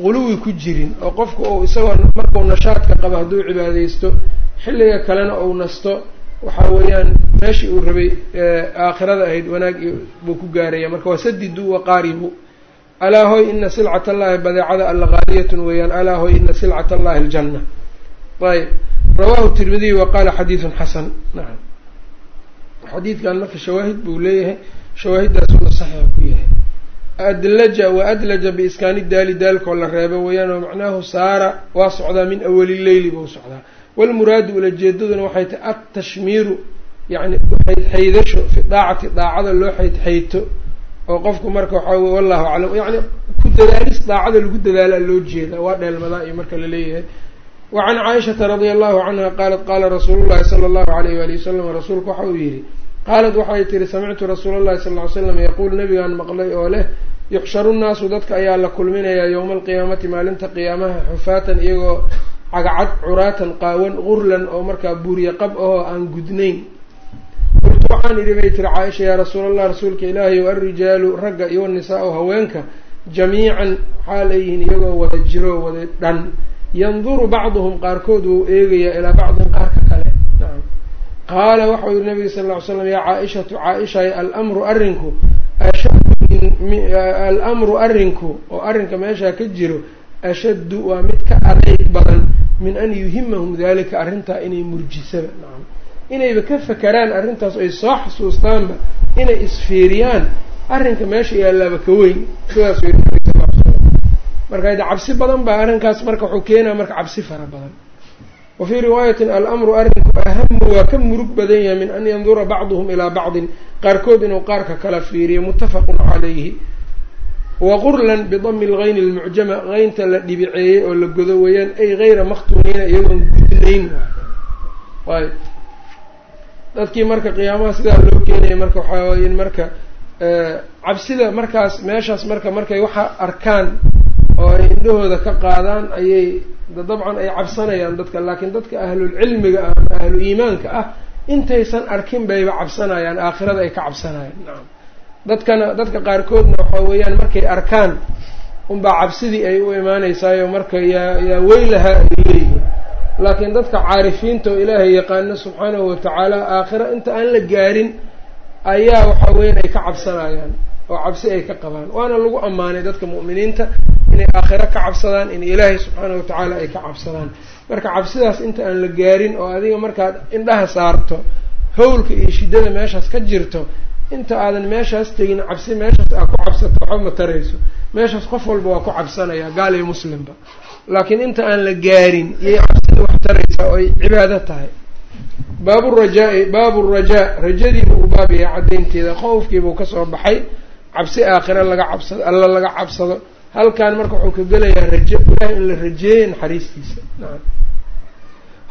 quluwi ku jirin oo qofka uu isagoo markau nashaadka qabo hadduu cibaadaysto xilliga kalena uu nasto waxa weeyaan meeshii uu rabay aakhirada ahayd wanaag buu ku gaaraya. Marka waa sadidu waqaaribu alaa hoy ina silcat allahi badeecada alla gaaliyatun weeyaan alaa hoy ina silcat allahi aljanna. Ayb rawahu tirmidiy wa qaala xadiidun xasan. Nacam xadiidkan marka shawaahid buu leeyahay. Shawaahiddaasuna saxiix ku yahay adlaja wa adlaja biiskaani daali daalkoo la reebo weeyaan oo macnaahu saara waa socdaa min awali leyli buu socdaa. Walmuraadu ulajeedaduna waxay tahay adtashmiiru yacni xaydxaydasho fi daacati daacada loo xaydxayto oo qofku marka waxaa wey wallahu aclam yacni ku dadaalis daacada lagu dadaalaa loo jeeda waa dheelmadaa iyo marka la leeyahay. Wacan caaishata radia allahu canha qaalat qaala rasuulu llahi sala allahu alayh waali wasalam rasuulku waxa uu yihi qaalat waxay tihi samictu rasuula llahi sal ly slam yaquul nabigaan maqlay oo leh yuxsharu nnaasu dadka ayaa la kulminayaa yowma alqiyaamati maalinta qiyaamaha xufaatan iyagoo cagacad curaatan qaawan gurlan oo markaa buuriye qab ahoo aan gudnayn. Qultu waxaan idhi bay tiri caaisha yaa rasuula allah rasuulka ilaahay o alrijaalu ragga iyo wanisaa-u haweenka jamiican xaal ay yihiin iyagoo wada jiro wada dhan. Yanduru bacduhum qaarkood wuu eegayaa ilaa bacdin qaarka qaala waxau yihi nabiga sal lla ly slam yaa caaishatu caaishay alamru arrinku alamru arrinku oo arrinka meeshaa ka jiro ashaddu waa mid ka adeyg badan min an yuhimahum dalika arrintaa inay murjisaba. Nacam inayba ka fakeraan arrintaas ay soo xasuustaanba inay isfiiriyaan arrinka meesha yaalaaba ka weyn sidaas marka de cabsi badan baa arrinkaas marka wuxuu keenaya marka cabsi fara badan wa fii riwaayatin alamru arrinku ahamu waa ka murug badan yahay min an yandura bacduhum ilaa bacdin qaarkood inuu qaarka kala fiiriyo muttafaqun calayhi wa qurlan bidami lgayni lmucjama qeynta la dhibiceeyey oo la godo weeyaan ay gayra maktuuniina iyagoon gudnayn ayb dadkii marka qiyaamaha sidaa loo keenaya marka waxaa in marka cabsida markaas meeshaas marka markay waxa arkaan oo ay indhahooda ka qaadaan ayay dabcan ay cabsanayaan dadka laakiin dadka ahlulcilmiga ah ama ahlu iimaanka ah intaysan arkin bayba cabsanayaan aakhirada ay ka cabsanayaan. Nacam dadkana dadka qaarkoodna waxa weeyaan markay arkaan unbaa cabsidii ay u imaanaysaayo marka yaa yaa weylahaa ay leeyihiin. Laakiin dadka caarifiinta oo ilaahay yaqaano subxaanahu watacaala aakhiro inta aan la gaarin ayaa waxa weeyaan ay ka cabsanayaan oo cabsi ay ka qabaan. Waana lagu ammaanay dadka mu'miniinta inay aakhiro ka cabsadaan in ilaahay subxaanahu watacaala ay ka cabsadaan. Marka cabsidaas inta aan la gaarin oo adiga markaad indhaha saarto howlka iyo shiddada meeshaas ka jirto inta aadan meeshaas tegin cabsi meeshaas aa ku cabsato waxba ma tarayso. Meeshaas qof walba waa ku cabsanaya gaal iyo muslimba. Laakiin inta aan la gaarin iyay cabsida wax taraysaa oo ay cibaado tahay. Baabu rajaa-i baabu rajaa rajadiibuu u baab yahay caddaynteeda qowfkiibuu ka soo baxay. Cabsi aakhira laga cabsado alla laga cabsado halkan marka wuxuu ka gelayaa rajo ilahay in la rajeeyo naxariistiisa. Nacam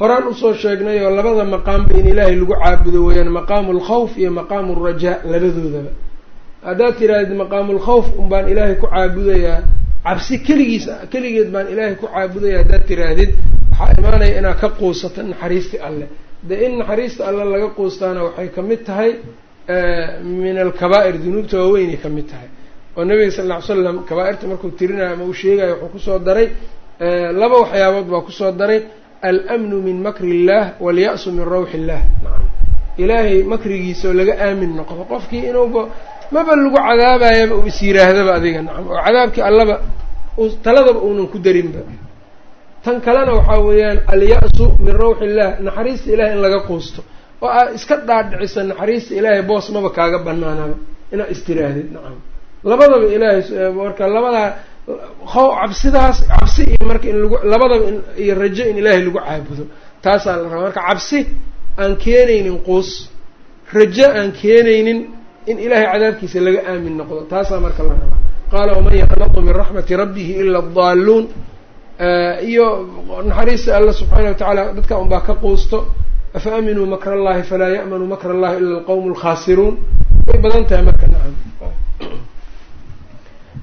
horaan u soo sheegnay oo labada maqaamba in ilaahay lagu caabudo weeyaan maqaamu alkhawf iyo maqaamu alrajaa labadoodaba. Haddaad tirahdid maqaamu lkhawf un baan ilaahay ku caabudayaa cabsi keligiis keligeed baan ilaahay ku caabudaya haddaad tiraahdid waxaa imaanaya inaad ka quusato naxariistii alleh dee in naxariista alle laga quustaana waxay ka mid tahay min alkabaa'ir dunuubta waaweynay ka mid tahay oo nabiga sal lla ly slam kabaa-irta markuu tirinayo ama uu sheegayo wuxuu ku soo daray laba waxyaabood baa ku soo daray. Almnu min makri illah walya-su min rawxi illah nacam. Ilaahay makrigiisa oo laga aamin noqdo. Qofkii inuuba maba lagu cadaabayaba uu is yiraahdaba adiga nacam. Oo cadaabkii allaba taladaba uunan ku darinba. Tan kalena waxaa weeyaan alya-su min rawxi illah naxariista ilahay in laga quusto. Oo aad iska dhaadhicisa naxariista ilaahay boos maba kaaga banaanaba inaad istiraahdeed nacam labadaba ilaahay marka labadaa cabsidaas cabsi iyo marka in lagu labadaba iyo rajo in ilaahay lagu caabudo. Taasaa la rabaa. Marka cabsi aan keenaynin quus. Rajo aan keenaynin in ilaahay cadaabkiisa laga aamin noqdo. Taasaa marka la rabaa. Qaala waman yaqnatu min raxmati rabbihi ila adaaluun iyo naxariista alla subxaana wa tacaala dadka unbaa ka quusto afa aaminuu makr allahi falaa ya'manu makr allahi ila alqawmu alkhaasiruun way badan tahay marka nacam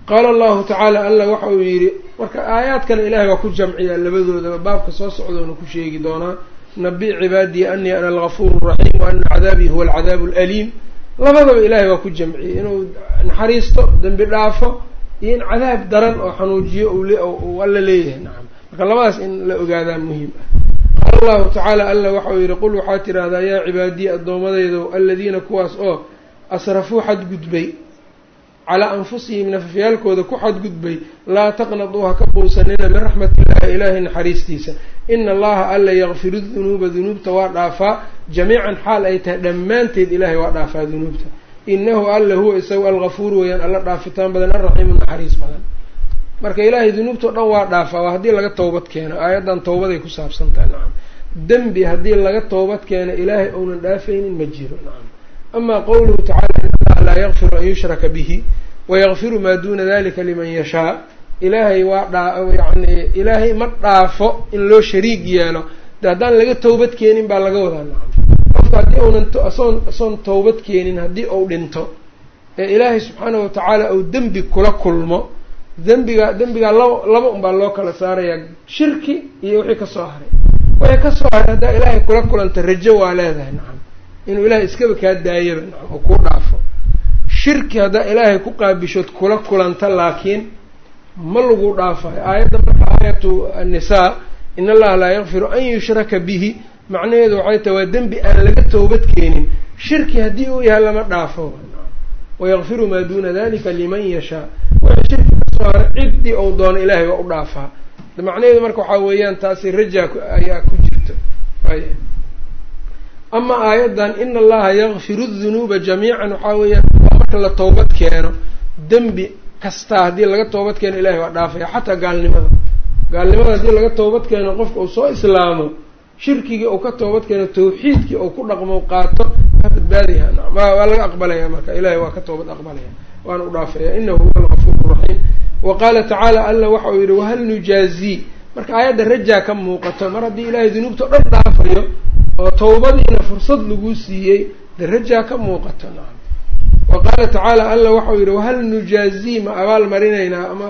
qaala allahu tacaala alla waxa uu yidhi marka aayaadkana ilahay waa ku jamciyaa labadoodaba baabka soo socdoona ku sheegi doonaa nabi cibaadii anii ana algafuur raxiim wa ana cadaabii huwa alcadaabu alaliim. Labadaba ilahay waa ku jamciyey inuu naxariisto dembi dhaafo iyo in cadaab daran oo xanuujiyo uu alla leeyahay. Nacam marka labadaas in la ogaadaa muhiim ah. Qaala allahu tacaala alla waxa uu yidhi qul waxaad tidhaahdaa yaa cibaadiyi addoomadeydo aladiina kuwaas oo asrafuu xadgudbay calaa anfusihim nafafyaalkooda ku xadgudbay laa taqnaduu ha ka quusanina min raxmat illahi ilaahay naxariistiisa. Ina allaha alla yakfiru dunuuba dunuubta waa dhaafaa. Jamiican xaal ay tahay dhammaanteed ilaahay waa dhaafaa dunuubta inahu alla huwa isagu algafuur weeyaan alla dhaafitaan badan alraxiimu naxariis badan. Marka ilaahay dunuubtao dhan waa dhaafaa waa haddii laga towbad keeno. Aayaddan towbaday ku saabsan tahay nacam. Dembi haddii laga toobad keeno ilaahay ounan dhaafaynin ma jiro nacam. Amaa qowluhu tacala in allaha laa yakfiru an yushraka bihi wayakfiru maa duuna dalika liman yashaa. Ilaahay waa dhaa yani ilaahay ma dhaafo in loo shariig yeelo. De haddaan laga towbad keenin baa laga wadaa. Qofka haddii uunan asoon asoon towbad keenin haddii uu dhinto ee ilaahay subxaanahu watacaala uu dembi kula kulmo dembiga dembigaa laba laba unbaa loo kala saarayaa shirki iyo wixii ka soo haray. Wixii ka soo haray haddaa ilaahay kula kulanta rajo waa leedahay nacam. Inuu ilaahay iskaba kaa daayaba nacam oo kuu dhaafo shirki haddaa ilaahay ku qaabishood kula kulanta laakiin ma lagu dhaafayo aayadda marka aayatu annisaa in allaha laa yakfiru an yushraka bihi. Macnaheedu waxay tahay waa dembi aan laga toobad keenin. Shirki haddii uu yahay lama dhaafo. Wayakfiru maa duuna dalika liman yashaa. Wixii shirki ka soo haray ciddii ou doono ilaahay waa u dhaafaa. Macnaheedu marka waxaa weeyaan taasi rajaa ayaa ku jirta. Ama aayaddan ina allaha yakfiru dunuuba jamiican waxaa weeyaan marka la toobad keeno dembi kastaa haddii laga toobad keeno ilahay waa dhaafaya. Xataa gaalnimada. Gaalnimada haddii laga toobad keeno qofka uu soo islaamo shirkigii uu ka toobad keeno tawxiidkii uu ku dhaqmo qaato waa badbaadaya waa laga aqbalaya marka. Ilahay waa ka toobad aqbalaya. Waana u dhaafaya. Inahu huwa algafuur raxiim wa qaala tacaala alla waxa uu yihi wahal nujaazii marka aayadda rajaa ka muuqato mar haddii ilaahay dunuubta o dhan dhaafayo oo tawbadiina fursad lagu siiyey de rajaa ka muuqato wa qaala tacaala alla waxau yihi wahal nujaazii ma abaal marinaynaa ama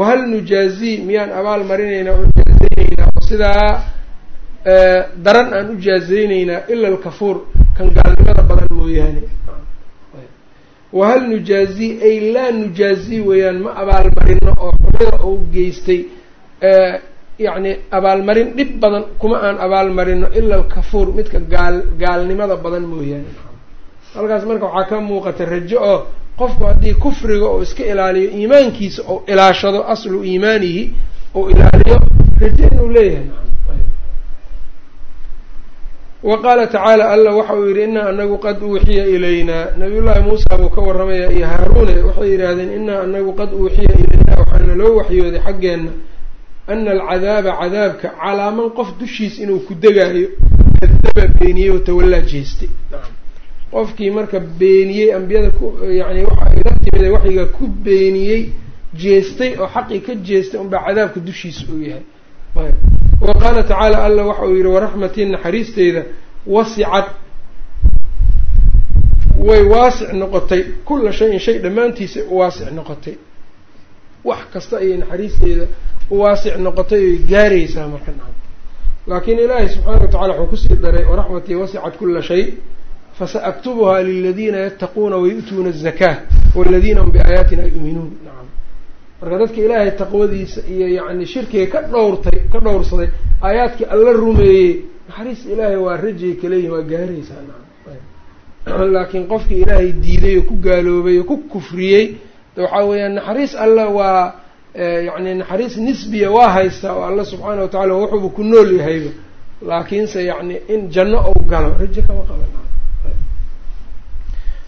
wahal nujaazii miyaan abaal marinaynaa oo jaazaynaynaa? Oo sidaa daran aan u jaazaynaynaa ila alkafuur kan gaalnimada badan mooyaane. Wahal nujaazii ay laa nujaazii weeyaan ma abaalmarino oo xumida uu geystay yacni abaalmarin dhib badan kuma aan abaalmarino ila alkafuur midka gaal gaalnimada badan mooyaane halkaas marka waxaa ka muuqata rajo oo qofku haddii kufriga oo iska ilaaliyo iimaankiisa ou ilaashado aslu iimaanihi ou ilaaliyo rajo inuu leeyahay. Wa qaala tacaala alla waxa uu yidhi inaa anagu qad uuxiya ilaynaa nabiyullaahi muusa buu ka warramaya iyo haaruune waxay yidhaahdeen inaa anagu qad uuxiya ilaynaa waxaana loo waxyooday xaggeenna ana alcadaaba cadaabka calaaman qof dushiis inuu ku degaayo kadaba beeniyey oo tawallaa jeestay qofkii marka beeniyey ambiyada ku yacni waxa ila timid waxyiga ku beeniyey jeestay oo xaqii ka jeestay unbaa cadaabka dushiisa uu yahay. Wa qaala tacaala alla waxa uu yihi waraxmatii naxariisteyda wasicad way waasic noqotay. Kulla shayin shay dhammaantiisa waasic noqotay. Wax kasta ayay naxariisteeda waasic noqotay oy gaaraysaa marka laakiin ilaahay subxaana wa tacala wuxuu ku sii daray waraxmatii wasicat kula shay fasaaktubuhaa liladiina yattaquuna wayu'tuuna azakaa waladiina hum biaayaatina yu'minuun nacam marka dadka ilaahay taqwadiisa iyo yacni shirkiga ka dhowrtay ka dhowrsaday aayaadkii alla rumeeyey naxariis ilaahay waa rajay kaleyihin waa gaaraysaa nacam laakiin qofkii ilaahay diiday oo ku gaaloobay oo ku kufriyey waxaa weeyaan naxariis alla waa yacni naxariis nisbiya waa haystaa oo alla subxaana wa tacala wuxuuba ku nool yahayba laakiinse yacni in janno ou galo rajo kama qaban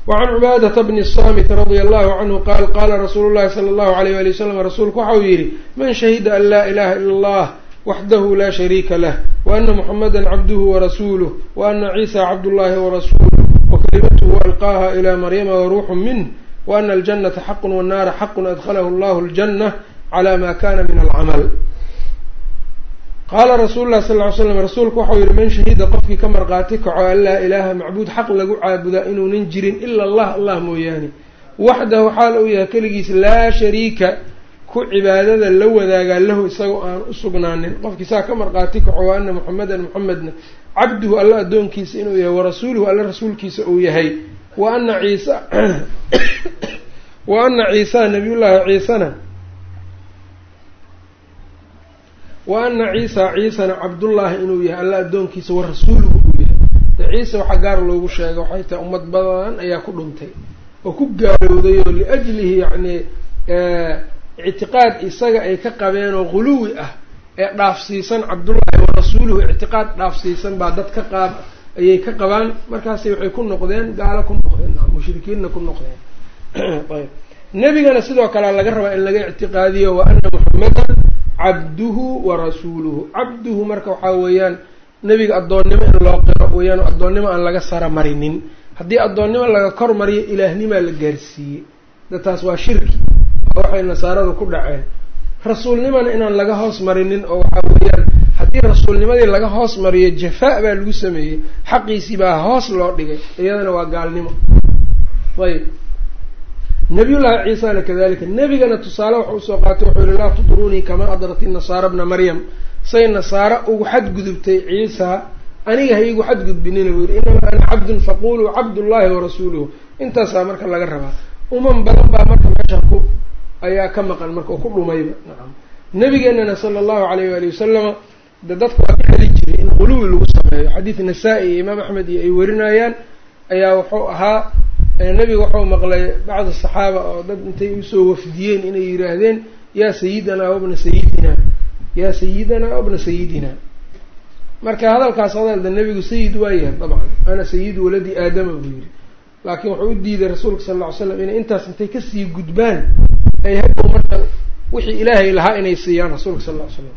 wacan cubaadata bni الsamit radia allahu canhu qaal qaala rasuulu llahi sala allahu alayh wali wasalam rasuulku waxau yihi man shahida an laa ilaha ila allah waxdahu la shariika lah waana muxamada cabduhu warasuuluh waana ciisa cabdullahi warasuuluh wakalimatuhu alqaaha ila maryama waruuxu minh waana aljanata xaqun wanaara xaqun adkhalahu allahu ljana cala ma kana min alcamal qaala rasuulu llahi sal ly slam rasuulku waxau yihi man shahida qofkii ka marqaati kaco an laa ilaaha macbuud xaq lagu caabudaa inuunan jirin ila allah allah mooyaane waxdahu xaal uu yahay keligiis laa shariika ku cibaadada la wadaagaa lahu isagoo aan u sugnaanin qofkii saa ka marqaati kaco wa ana muxamedan muxamedna cabduhu alla addoonkiisa inuu yahay warasuuluhu alla rasuulkiisa uu yahay wa ana ciisa wa ana ciisa nabiyullaahi ciisana wa ana ciisa ciisana cabdullaahi inuu yahay alla addoonkiisa warasuuluhu uu yahay. Ciise waxaa gaar loogu sheegay waxay tahay ummad badan ayaa ku dhuntay oo ku gaalowday oo liajlihi yacni ictiqaad isaga ay ka qabeen oo guluwi ah ee dhaafsiisan cabdullaahi wa rasuuluhu. Ictiqaad dhaafsiisan baa dad ka qaab ayay ka qabaan. Markaasi waxay ku noqdeen gaalo ku noqdeen mushrikiinna ku noqdeen. Ayb. Nebigana sidoo kalea laga rabaa in laga ictiqaadiyo wa ana muxamedan cabduhu wa rasuuluhu. Cabduhu marka waxaa weeyaan nebiga addoonnimo in loo qiro weeyaan addoonnimo aan laga sara marinin haddii addoonnimo laga kor mariyo ilaahnimaa la gaarsiiyey da taas waa shirki waxay nasaaradu ku dhaceen. Rasuulnimana inaan laga hoos marinin oo waxaa weeyaan haddii rasuulnimadii laga hoos mariyo jafaa baa lagu sameeyey. Xaqiisii baa hoos loo dhigay. Iyadana waa gaalnimo. Ayb nabiyullaahi ciisana kadalika nebigana tusaale waxa u soo qaatay wuxuu yihi laa tudruunii kamaa adrati nasaara bna maryam. Say nasaare ugu xadgudubtay ciisa aniga ha igu xadgudbinina buu yihi inamaa ana cabdun faquluu cabdullaahi warasuuluhu intaasaa marka laga rabaa. Uman badan baa marka meesha ku ayaa ka maqan marka oo ku dhumayba. Nacam nabigeenana sala allahu alayh waali wasalama de dadka waa ka heli jiray in quluwi lagu sameeyo. Xadiid nasaa-i iyo imaam axmed iyo ay warinayaan ayaa wuxuu ahaa nebiga wuxuu maqlay bacd saxaaba oo dad intay u soo wafdiyeen inay yidhaahdeen yaa sayidana wabna sayidina yaa sayidana wabna sayidina marka hadalkaas hadalda nebigu sayid waa yahay dabcan. Ana sayidu waladi aadama buu yihi laakiin wuxuu u diiday rasuulka sal lla ly slam inay intaas intay ka sii gudbaan ay hadhow marka wixii ilaahay lahaa inay siiyaan rasuulka sal lla ly slam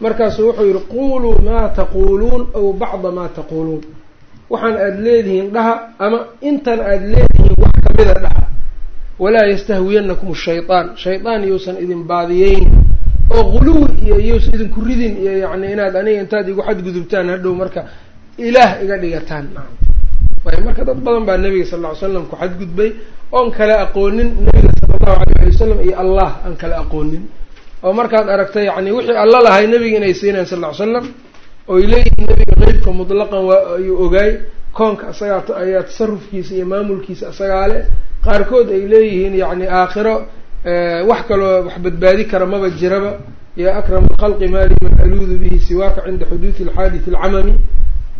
markaasuu wuxuu yihi quluu maa taquuluun aw bacda maa taquuluun waxaan aada leedihiin dhaha ama intan aada leedihiin wax kamida dhaha. Walaa yastahwiyanakum shaytaan. Shaydaan iyousan idin baadiyeyn. Oo guluwi iyo iyousan idinku ridin iyo yacni inaad aniga intaad igu xadgudubtaan hadhow marka ilaah iga dhigataan. Marka dad badan baa nebiga sal ly slam ku xadgudbay oon kala aqoonin nebiga sala allahu alayh ali wasalam iyo allah aan kala aqoonin. Oo markaad aragtay yani wixii alla lahay nebiga inay siinayan sal ly slam oy leeyihiin nebiga qeybka mutlaqan waa ayuu ogaay. Koonka isagaa ayaa tasarufkiisa iyo maamulkiisa isagaa le qaarkood ay leeyihiin yacni aakhiro wax kaloo wax badbaadi kara maba jiraba. Yaa akrama alkhalqi maali man aluudu bihi siwaaka cinda xuduudi alxaadith alcamami.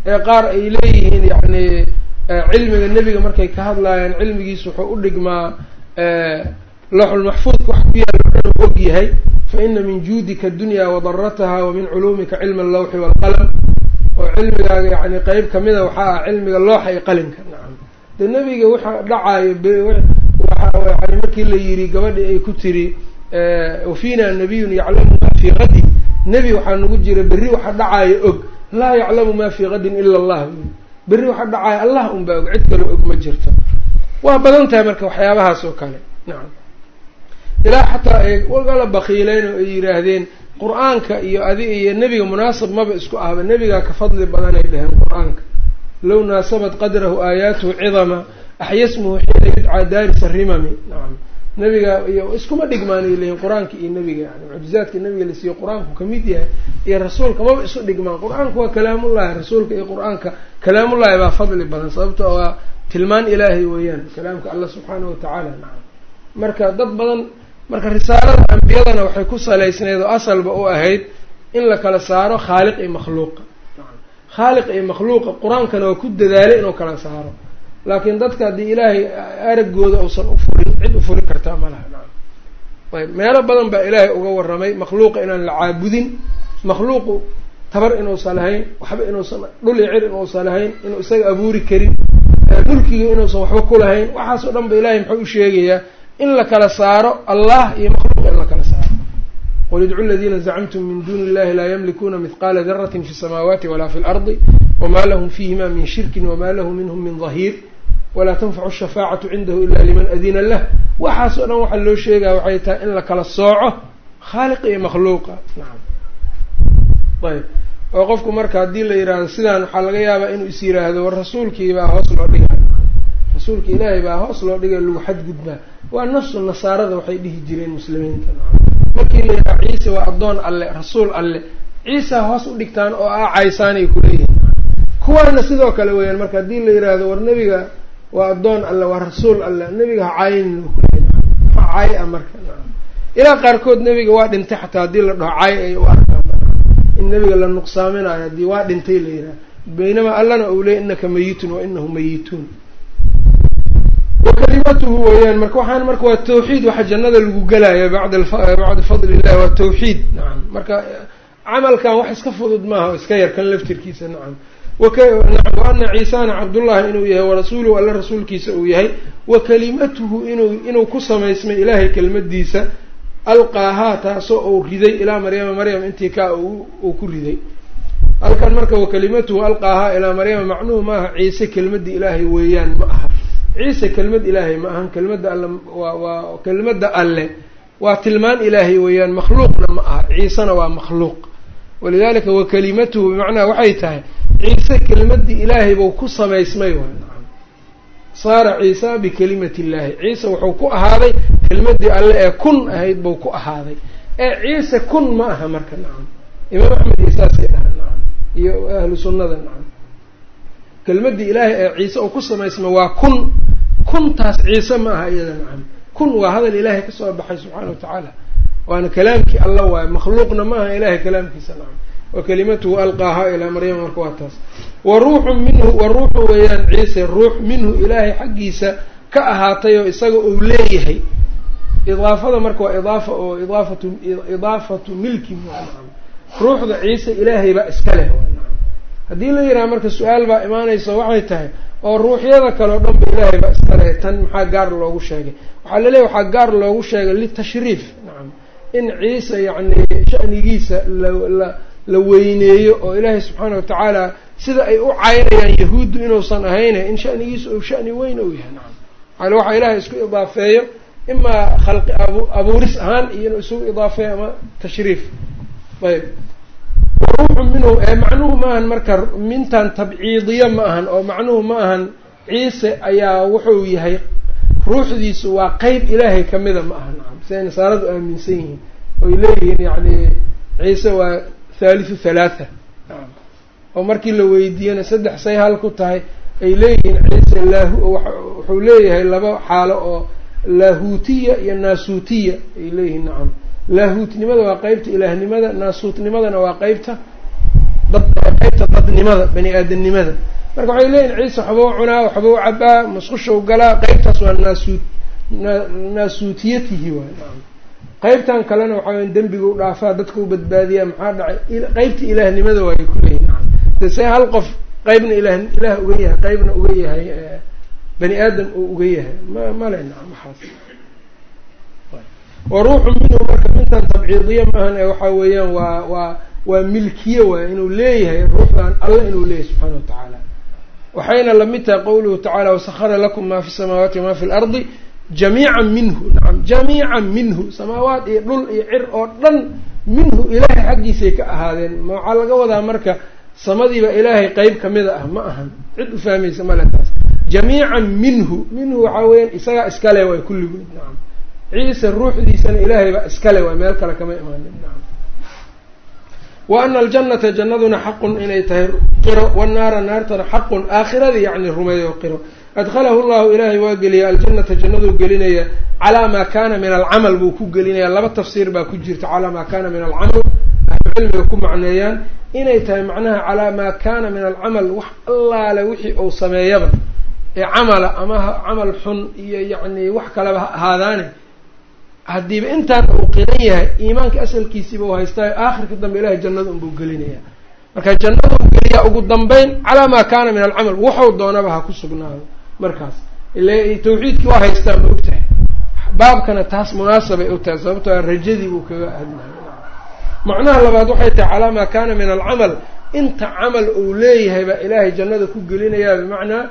Ee qaar ay leeyihiin yacni cilmiga nebiga markay ka hadlaayaan cilmigiisa wuxuu u dhigmaa looxulmaxfuudka wax ku yaalla dhan u og yahay fa ina min juudika adunya wadarataha wa min culuumika cilma allawxi waalqalam oo cilmigaaga yani qeyb kamida waxaa ah cilmiga looxa iyo qalinka. Nacam de nebiga waxa dhacaayo waxa markii la yiri gabadhi ay ku tiri wafiina nabiyun yaclamu ma fii qadin nebi waxaa nagu jira berri waxa dhacaayo og. Laa yaclamu ma fii qadin ila allah. Berri waxa dhacaayo allah unbaa og. Cid kale og ma jirto. Waa badan tahay marka waxyaabahaas oo kale. Nacam ilaa xataa ay wagala bakiileyn oo ay yidhaahdeen qur'aanka iyo adi iyo nebiga munaasab maba isku ahba. Nebigaa ka fadli badanay dheheen qur'aanka. Low naasabat qadrahu aayaatuhu cidama axyasmuhu xiina yudcaa daarisa rimami nacam nebiga iyo iskuma dhigmaanay leeyiin qur'aanka iyo nebiga. Yani mucjizaadka nebiga la siiyo qur'aanku ka mid yahay iyo rasuulka maba isu dhigmaan. Qur'aanka waa kalaamullahi rasuulka iyo qur'aanka kalaamullahi baa fadli badan sababto waa tilmaan ilaahay weeyaan kalaamka allah subxaana watacaala nacam marka dad badan marka risaalada ambiyadana waxay ku salaysneed oo asalba u ahayd in la kala saaro khaaliq iyo makhluuqa khaaliq iyo makhluuqa qur'aankana waa ku dadaalay inuu kala saaro. Laakiin dadka haddii ilaahay aragooda uusan ufurin cid ufuri kartaa ma laha. Ayb meelo badan baa ilaahay uga warramay makhluuqa inaan la caabudin makhluuqu tabar inuusan lahayn waxba inuusan dhul iyo cir inuusan lahayn inuu isaga abuuri karin mulkiga inuusan waxba ku lahayn. Waxaas dhan ba ilahay muxuu u sheegayaa in la kala saaro allah iyo makhluuqa in la kala saaro. qul idcu ladiina zacamtum min duuni illahi laa yamlikuuna mihqaala daratin fi اsamaawaati walaa fi اlardi wma lahum fiihima min shirkin wma lahu minhum min dahiir walaa tanfacu shafaacatu cindahu ila liman adina lah waxaasoo dhan waxaa loo sheegaya waxay tahay in la kala sooco khaaliqa iyo makhluuqa nacam ayb oo qofku marka haddii la yidhaahdo sidaan waxaa laga yaabaa inuu is yiraahdo war rasuulkiibaa hoos loo dhigay rasuulka ilaahay baa hoos loo dhigay lagu xadgudbaa. Waa nafsu nasaarada waxay dhihi jireen muslimiinta. Markii la yidhaha ciise waa addoon alle rasuul alle. Ciisa hoos u dhigtaan oo a caysaanay kuleeyihin kuwaana sidoo kale weeyaan marka haddii la yidhaahdo war nebiga waa addoon alle waa rasuul alle nebiga ha caayin kuleeyi ha caay a marka. Ilaa qaarkood nebiga waa dhintay xataa haddii la dhaho caay ay u arkaan. In nebiga la nuqsaaminayo haddii waa dhintay la yidhaha baynamaa allana uu leey inaka mayitun wa inahum mayituun wakalimatuhu weeyaan marka waxaan marka waa tawxiid waxa jannada lagu gelaya bacda bacda fadli illah waa tawxiid. Nacam marka camalkan wax iska fudud maaha iska yar kan laftirkiisa nacam wa ana ciisana cabdullahi inuu yahay warasuuluhu alla rasuulkiisa uu yahay wa kalimatuhu inuu inuu ku samaysmay ilaahay kelmadiisa alqaahaa taasoo uu riday ilaa maryama maryam intii ka uu ku riday. Halkan marka wa kalimatuhu alqaahaa ilaa maryama macnuhu maaha ciise kelmadii ilaahay weeyaan ma aha ciise kelmad ilaahay ma ahan kelmadda alle waa waa kelmadda alle waa tilmaan ilaahay weeyaan makhluuqna ma aha ciisena waa makhluuq. Walidalika wa kalimatuhu bimacnaha waxay tahay ciise kelmadii ilaahay buu ku samaysmay waay. Saara ciisa bikalimati illaahi ciise wuxuu ku ahaaday kelmadii alle ee kun ahayd buu ku ahaaday. Ee ciise kun ma aha marka nacam. Imaam axmed iyo saasay dhahaan nacam. Iyo ahlu sunnada nacam. Kelmadii ilaahay ee ciise uu ku samaysma waa kun kuntaas ciise ma aha iyada nacam kun waa hadal ilaahay ka soo baxay subxaana wa tacaala. Waana kalaamkii alla waayo makhluuqna ma aha ilahay kalaamkiisa nacam wa kalimatuhu alqaahaa ilaa maryama marka waa taas. Wa ruuxun minhu wa ruuxu weeyaan ciise ruux minhu ilaahay xaggiisa ka ahaatay oo isaga uu leeyahay. Idaafada marka waa idaafa oo idaafatu idaafatu milki ruuxda ciise ilaahay baa iska leh haddii la yidhaha marka su'aal baa imaanaysa waxay tahay oo ruuxyada kale o dhan ba ilaahay baa iska leh tan maxaa gaar loogu sheegay? Waxaa laleeyahy waxaa gaar loogu sheegay litashriif. Nacam in ciise yacni shanigiisa la la weyneeyo oo ilaahay subxaana wa tacaala sida ay u caynayaan yahuuddu inuusan ahayne in shanigiisa uu shani weyn ou yahay. Nacam ale waxaa ilaahay isku idaafeeyo imaa khalqi abu abuuris ahaan iyo inuu isugu idaafeeyo ama tashriif. Ayb waruuxu minhu macnuhu ma ahan marka mintan tabciidiya ma ahan oo macnuhu ma ahan ciise ayaa wuxuu yahay ruuxdiisu waa qeyb ilaahay kamida ma aha nacam siday nasaaradu aaminsan yihiin oy leeyihiin yacni ciise waa thalithu thalaatha nacam oo markii la weydiiyana saddex say hal ku tahay ay leeyihiin ciise laahu wuxuu leeyahay laba xaalo oo laahuutiya iyo naasuutiya ay leeyihiin nacam laahuutnimada waa qeybta ilaahnimada naasuutnimadana waa qeybta dad qeybta dadnimada bani aadamnimada. Marka waxay leeyihiin ciise waxbau cunaa waxbau cabaa musqushau galaa qeybtaas waa naasuut naasuutiyatihi waay nacam qeybtan kalena waxaa weya u dhaafaa dadka u badbaadiyaa maxaa dhacay? Qeybta ilaahnimada waay ku leeyihiin nacam de see hal qof qeybna ilah ilaah uga yahay qeybna uga yahay bani aadam uu uga yahay. Ma male nacam waxaas wa ruuxu minhu marka mintan tabciidiya maahan ee waxaa weeyaan waa waa waa milkiye waay inuu leeyahay ruuxdan alle inuu leeyahay subxaana wa tacaala. Waxayna la mid tahay qowluhu tacala wasahara lakum ma fi samaawaati wama fi lardi jamiican minhu. Nacam jamiican minhu. Samaawaat iyo dhul iyo cir oo dhan minhu ilaahay xaggiisay ka ahaadeen. Waxaa laga wadaa marka samadiiba ilaahay qeyb kamida ah ma ahan. Cid u fahmaysa male taas. Jamiican minhu. Minhu waxaa weeyaan isagaa iskale waay kulligood nacam ciise ruuxdiisana ilaahay baa iskale waay meel kale kama imaanin. Wa ana aljannata jannaduna xaqun inay tahay qiro wanaara naartana xaqun aakhiradii yacni rumeeyo qiro. Adkhalahu llahu ilaahay waa geliyay aljannata jannaduu gelinaya calaa maa kaana min alcamal buu ku gelinaya. Laba tafsiir baa ku jirta calaa maa kaana min alcamal. Ahlucilmiga ku macneeyaan inay tahay macnaha calaa maa kaana min alcamal wax allaale wixii uu sameeyaba ee camala ama camal xun iyo yacni wax kaleba ha ahaadaane haddiiba intaan uu qiran yahay iimaanka asalkiisiiba u haystaayo aakhirka dambe ilahay jannada unbuu gelinaya. Marka jannada u geliyaa ugu dambeyn calaa maa kaana min alcamal waxuu doonaba ha ku sugnaado markaas. Ila tawxiidkii waa haystaa ma ogtahay. Baabkana taas munaasabay u tahay sababtoo rajadii buu kaga hadlahay macnaha labaad waxay tahay calaa maa kaana min alcamal inta camal uu leeyahay baa ilaahay jannada ku gelinayaa bimacnaa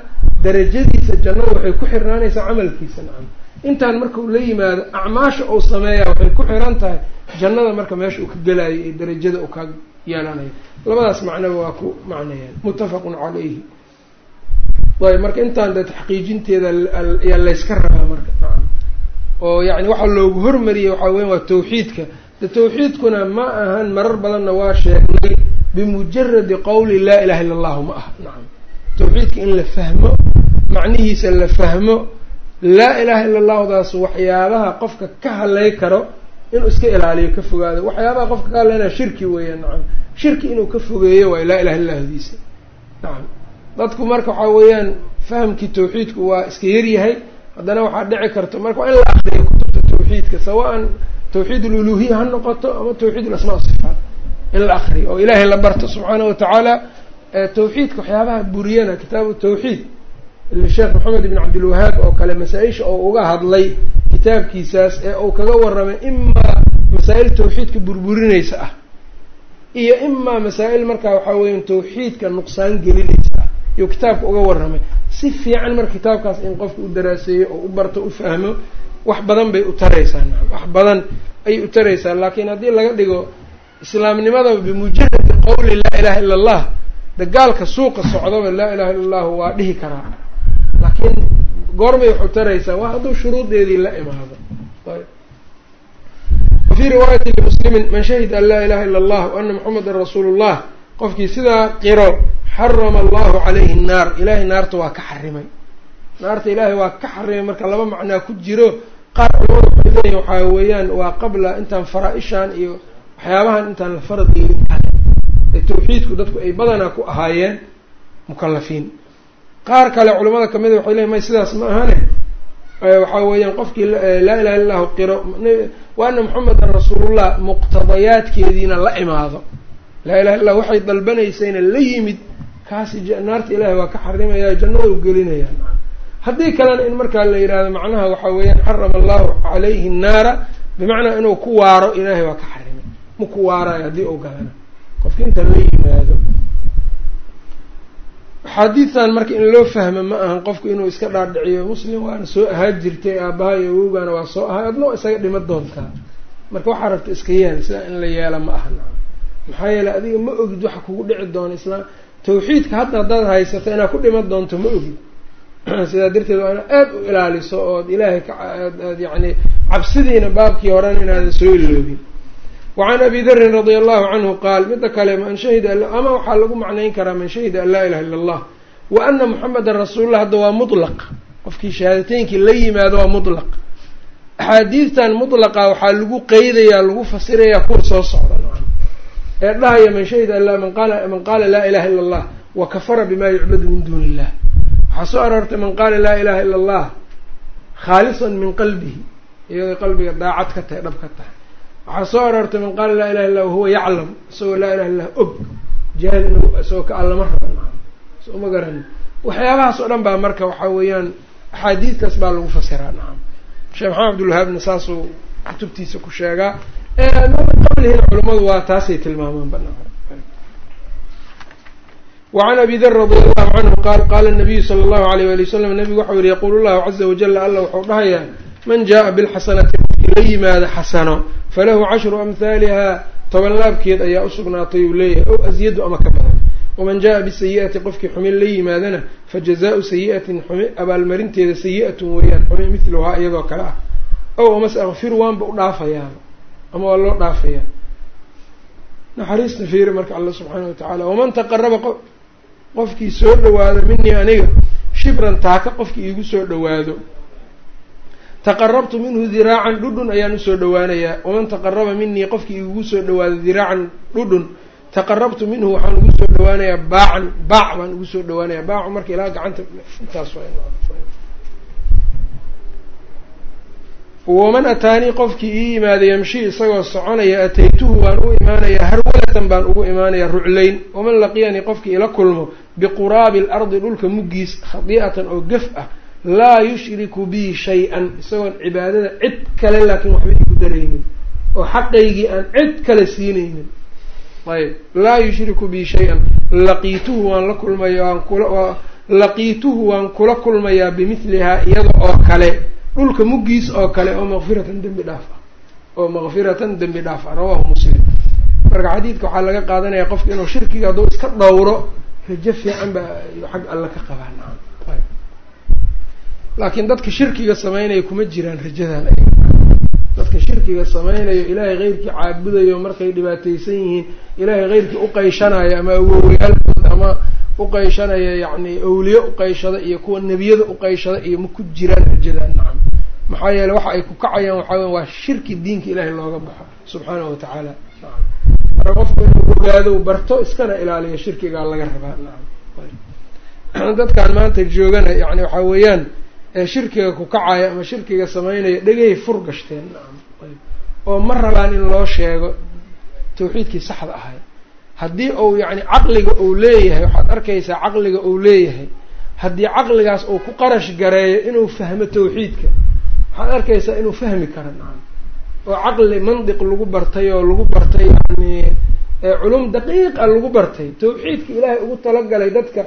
darajadiisa jannada waxay ku xirnaanaysaa camalkiisa nacam intaan marka uu la yimaado acmaasha uu sameeyaa waxay ku xiran tahay jannada marka meesha uu ka gelayo iyo darajada uu ka yeelanayo. Labadaas macnoba waa ku macnayaan muttafaqun calayhi ayb marka intaan de taxqiijinteeda ayaa layska rabaa marka. Oo yani waxa loogu hormariyey waxaa weya waa tawxiidka. De tawxiidkuna ma ahan marar badanna waa sheegnay bimujaradi qowli laa ilaha illa allahu ma aha. Nacam tawxiidka in la fahmo macnihiisa la fahmo laa ilaha illa allahdaas waxyaabaha qofka ka hadlay karo inuu iska ilaaliyo ka fogaado. Waxyaabaha qofka ka hadlaynaa shirki weeyaan nacam. Shirki inuu ka fogeeyo waayo laa ilaha illa hdiisa nacam. Dadku marka waxaa weeyaan fahamkii tawxiidku waa iska yaryahay haddana waxaa dhici karta marka waa in la akriyo kutubta tawxiidka sawaan tawxiid aluluhiya ha noqoto ama tawxiid alasmaa sifaat. In la akriyo oo ilaahay la barto subxaana watacaala tawxiidka waxyaabaha buriyana kitaabu tawxiid sheekh maxamed ibn cabdilwahaab oo kale masaa-isha oo uga hadlay kitaabkiisaas ee uu kaga warramay imaa masaa-il tawxiidka burburinaysa ah iyo imaa masaa-il markaa waxaa weya tawxiidka nuqsaan gelinaysa ah iyuu kitaabka uga warramay si fiican marka kitaabkaas in qofka u daraaseeyo oo u barto u fahmo wax badan bay u taraysaa wax badan ayay u taraysaa laakiin haddii laga dhigo islaamnimadaba bimujaradi qowli laa ilaha illa allah dagaalka suuqa socdaba laa ilaha illa allahu waa dhihi karaa laakiin goormay wax u taraysaa waa hadduu shuruudeedii la imaado. Wafii riwaayati limuslimin man shahida an laa ilaha illa allah ana muxamadan rasuulu llah qofkii sidaa qiro xarama allahu calayhi nnaar ilahay naarta waa ka xarimay. Naarta ilaahay waa ka xarimay marka laba macnaa ku jiro qaar culamada waxaa weeyaan waa qabla intaan faraa-ishaan iyo waxyaabahan intaan la farad yeelin ee tawxiidku dadku ay badanaa ku ahaayeen mukalafiin qaar kale culamada kamida waxay leeyiin may sidaas ma ahane? Waxaa weeyaan qofkii laa ilaha illa llahu qiro wa ana moxamedan rasuulullah muqtadayaadkeediina la imaado. Laa ilaha illa waxay dalbanaysayna la yimid kaasi naarta ilahay waa ka xarimaya jannada u gelinaya. Haddii kalena in markaa la yidhahdo macnaha waxaa weeyaan xarama allahu calayhi nnaara bimacnaa inuu ku waaro ilaahay waa ka xarimay. Ma ku waarayo haddii uu galana qofki inta la yimaado axaadiistan marka in loo fahmo ma ahan qofku inuu iska dhaadhiciyo muslim waana soo ahaan jirtay aabaha iyo awowgaana waa soo ahay adna isaga dhima doontaa marka waxaa rabta iska yeel sidaa in la yeela ma aha. Maxaa yeeley adiga ma ogid waxa kugu dhici doona islaam tawxiidka hadda haddaad haysato inaad ku dhiman doonto ma ogid. Sidaa darteed waa inaad aada u ilaaliso ood ilaahay ka aad yacni cabsidiina baabkii horena inaadan soo iloobin wacan abi darin radia allahu canhu qaal midda kale man shahida ama waxaa lagu macnayn karaa man shahida an laa ilaha illa allah wa ana muxamedan rasuulullah hadda waa mutlaq qofkii shahaadateyinkii la yimaado waa mutlaq axaadiistan mutlaqa waxaa lagu qeydayaa lagu fasirayaa kuwa soo socda ee dhahaya man shahida an man qaala laa ilaha illa allah wa kafara bima yucbadu min duuni illah waxaa soo aroortay man qaala laa ilaha illa allah khaalisan min qalbihi iyadoo qalbiga daacad ka tahay dhab ka tahay waxaa soo aroortay man qaala laa ilaha illa huwa yaclam isagoo laa ilaha illah og jaahil in isagoo ka allama raba soo ma garani waxyaabahaas oo dhan baa marka waxaa weeyaan axaadiistaas baa lagu fasiraa. Nacam sheekh maxamed abdulwahaabna saasuu kutubtiisa ku sheegaa. Qablihin culamadu waa taasay tilmaamaan banaa wacan abi dar radi allahu canhu qaal qaala nabiyu sala allahu alayh wali wasalam nabigu waxau yihi yaquulu llahu caza wajala alla wuxuu dhahayaa man jaa bilxasanati qofkii la yimaada xasano falahu cashru amhaaliha toban laabkeed ayaa usugnaatay uu leeyahay ow asyadu ama ka badan waman jaa bisayi'ati qofkii xumin la yimaadana fajazaau sayi'atin xumi abaalmarinteeda sayi'atun weeyaan xumi mithluhaa iyadoo kale ah ow amase akfir waanba u dhaafayaaba ama waa loo dhaafayaa naxariista fiiri marka alla subxaana wa tacaala waman taqaraba qofkii soo dhawaado minii aniga shibran taaka qofkii iigu soo dhawaado taqarabtu minhu diraacan dhudhun ayaan u soo dhawaanayaa waman taqaraba minii qofkii igugu soo dhawaado diraacan dhudhun taqarabtu minhu waxaan ugu soo dhawaanayaa baacan baac baan ugu soo dhawaanayaa baacu marka ilaa gacanta intaas waman ataanii qofkii ii yimaada yamshi isagoo soconaya ataytuhu waan u imaanayaa harwalatan baan ugu imaanayaa ruclayn. Waman laqiyanii qofkii ila kulmo biquraabi alardi dhulka muggiis khadii'atan oo gef ah laa yushriku bii shay-an isagoon cibaadada cid kale laakiin waxba igu daraynin oo xaqaygii aan cid kale siinaynin. Ayb laa yushriku bii shay-an. Laqiituhu waan la kulmaya waan kula laqiituhu waan kula kulmayaa bimithlihaa iyada oo kale. Dhulka muggiis oo kale oo maqfiratan dembi dhaaf ah. Oo maqfiratan dembi dhaaf ah. Rawahu muslim. Marka xadiidka waxaa laga qaadanaya qofka inuu shirkiga hadduu iska dhowro rajo fiican baa xag alle ka qabaa laakiin dadka shirkiga sameynaya kuma jiraan rajadan. Dadka shirkiga sameynayo ilaahay keyrkii caabudayo markay dhibaateysan yihiin ilaahay keyrkii uqayshanaya ama awowayaalkood ama uqayshanaya yacni awliye uqayshada iyo kuwa nebiyada uqayshada iyo ma ku jiraan rajadan. Nacam. Maxaa yeele waxa ay ku kacayaan waxaa weya waa shirki diinka ilaahay looga baxo subxaanahu watacaala marka qofku inuu ogaado barto iskana ilaaliyo shirkigaa laga rabaa. Nacam. Dadkan maanta joogana yani waxaa weeyaan ee shirkiga ku kacaya ama shirkiga sameynaya dhegay fur gashteen. Oo ma rabaan in loo sheego tawxiidkii saxda ahay. Haddii uu yacni caqliga uu leeyahay waxaad arkaysaa caqliga uu leeyahay. Haddii caqligaas uu ku qarash gareeyo inuu fahmo tawxiidka waxaad arkaysaa inuu fahmi kara nacam oo caqli mandiq lagu bartay oo lagu bartay yani culum daqiiqa lagu bartay. Tawxiidka ilaahay ugu talagalay dadka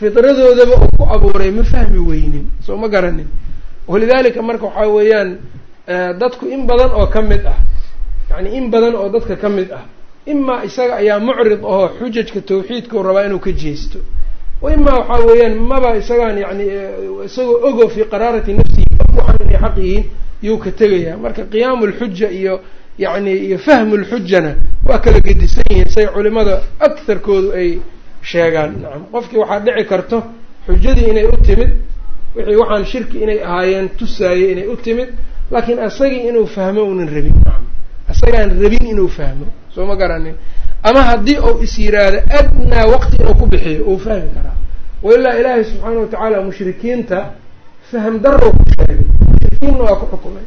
fidradoodaba uu ku abuuray ma fahmi weynin soo ma garanin. Walidaalika marka waxaa weeyaan dadku in badan oo ka mid ah yani in badan oo dadka ka mid ah imaa isaga ayaa mucrid ahoo xujajka tawxiidkau rabaa inuu ka jeesto. Wa imaa waxaa weeyaan maba isagaan yani isagoo ogo fii qaraarati nafsihi waxaan inay xaq yihiin yuu ka tegayaa. Marka qiyaamu lxuja iyo yani iyo fahmu lxujana waa kala gedisan yihiin say culimada agharkoodu ay sheegaan. Nacam qofkii waxaa dhici karto xujadii inay u timid wixii waxaan shirki inay ahaayeen tusaayey inay u timid laakiin isagii inuu fahmo unan rabin. Nacam isagaan rabin inuu fahmo. Soo ma garanin. Ama haddii uu is yiraahdo adnaa waqti inuu ku bixiyo uu fahmi karaa. Wailaa ilaahay subxaana watacaala mushrikiinta fahm darow ku sheegay. Mushrikiinna waa ku xukumay.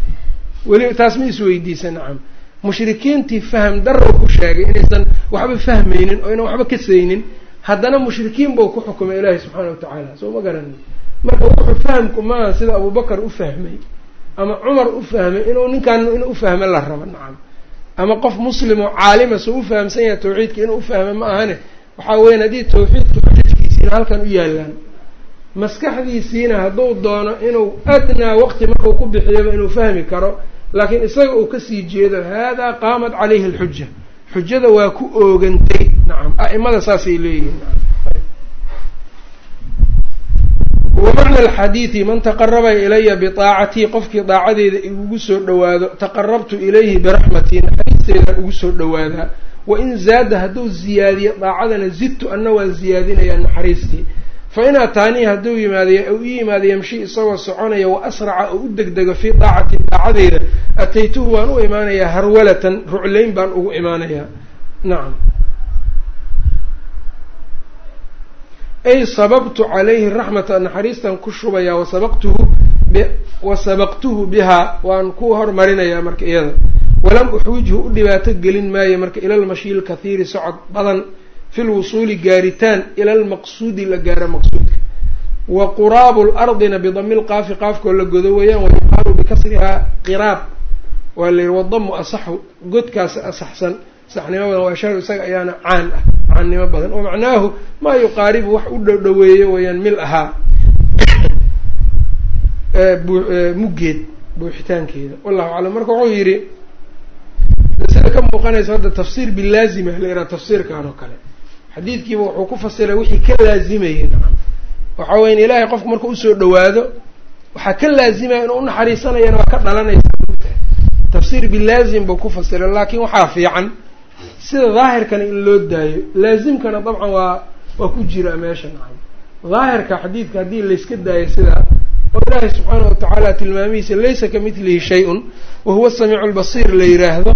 Weli taas ma isweydiisa nacam mushrikiintii fahm darow ku sheegay inaysan waxba fahmaynin oo inan waxba kasaynin haddana mushrikiin buu ku xukumay ilaahay subxaana watacaala soo ma garanin marka wuxuu fahamku maaha sida abubakar u fahmay ama cumar u fahmay inuu ninkaan inuu ufahmo la rabo nacam. Ama qof muslim oo caalima soo u fahamsan yahay tawxiidka inuu ufahmo ma ahane. Waxaa weyan haddii tawxiidka xujajkiisiina halkan u yaalaan maskaxdiisiina hadduu doono inuu adnaa waqti markuu ku bixiyaba inuu fahmi karo laakiin isaga uu ka sii jeedo haadaa qaamat caleyhi alxuja xujada waa ku oogantay nacam a'imada saasay leeyihiin. Wamacna alxadiidi man taqaraba ilaya biaacatii qofkii daacadeeda igugu soo dhawaado taqarabtu ilayhi biraxmatii naxariisteedaan ugu soo dhawaadaa wain zaada hadduu ziyaadiyo daacadana zidtu anna waan ziyaadinayaa naxariistii fa in ataanii hadduu yimaado u ii yimaado yamshi isagoo soconaya wa asraca oo u degdego fii daacati daacadeeda ataytuhu waan u imaanayaa harwalatan ruclayn baan ugu imaanayaa. Nacam ay sababtu calayhi raxmata naxariistan ku shubayaa wasabaqtuhu wasabaqtuhu bihaa waan ku hormarinayaa marka iyada walam uxwijhu u dhibaato gelin maayo marka ila lmashiyi lkathiiri socod badan fi lwusuuli gaaritaan ila almaqsuudi la gaaro maqsuudka wa quraabu lardina bidami lqaafi qaafkoo la godo weeyaan wayuqaalu bikasrihaa qiraab waa la yihi wadamu asaxu godkaas asaxsan saxnimo badan waa shar isaga ayaana caan ah caannimo badan oo macnaahu maa yuqaaribu wax u dhowdhaweeyo weeyaan mil ahaa muggeed buuxitaankeeda. Wallahu aclam. Marka wuxuu yidhi sida ka muuqanaysa hadda tafsiir bilaazima la yidhaha tafsiirkan oo kale. Xadiidkiiba wuxuu ku fasiray wixii ka laazimayay. Nacam waxa weyan ilaahay qofku marka u soo dhawaado waxaa ka laazimaya inuu unaxariisanayana waa ka dhalanaysa. Tafsiir bilaazim buu ku fasiray laakin waxaa fiican sida daahirkana in loo daayo laazimkana dabcan waa waa ku jira meesha nacam daahirka xadiidka haddii layska daayo sidaa oo ilaahay subxaana watacaala tilmaamihiisa laysa ka mitlihi shay-un wahuwa samiicu lbasiir la yiraahdo.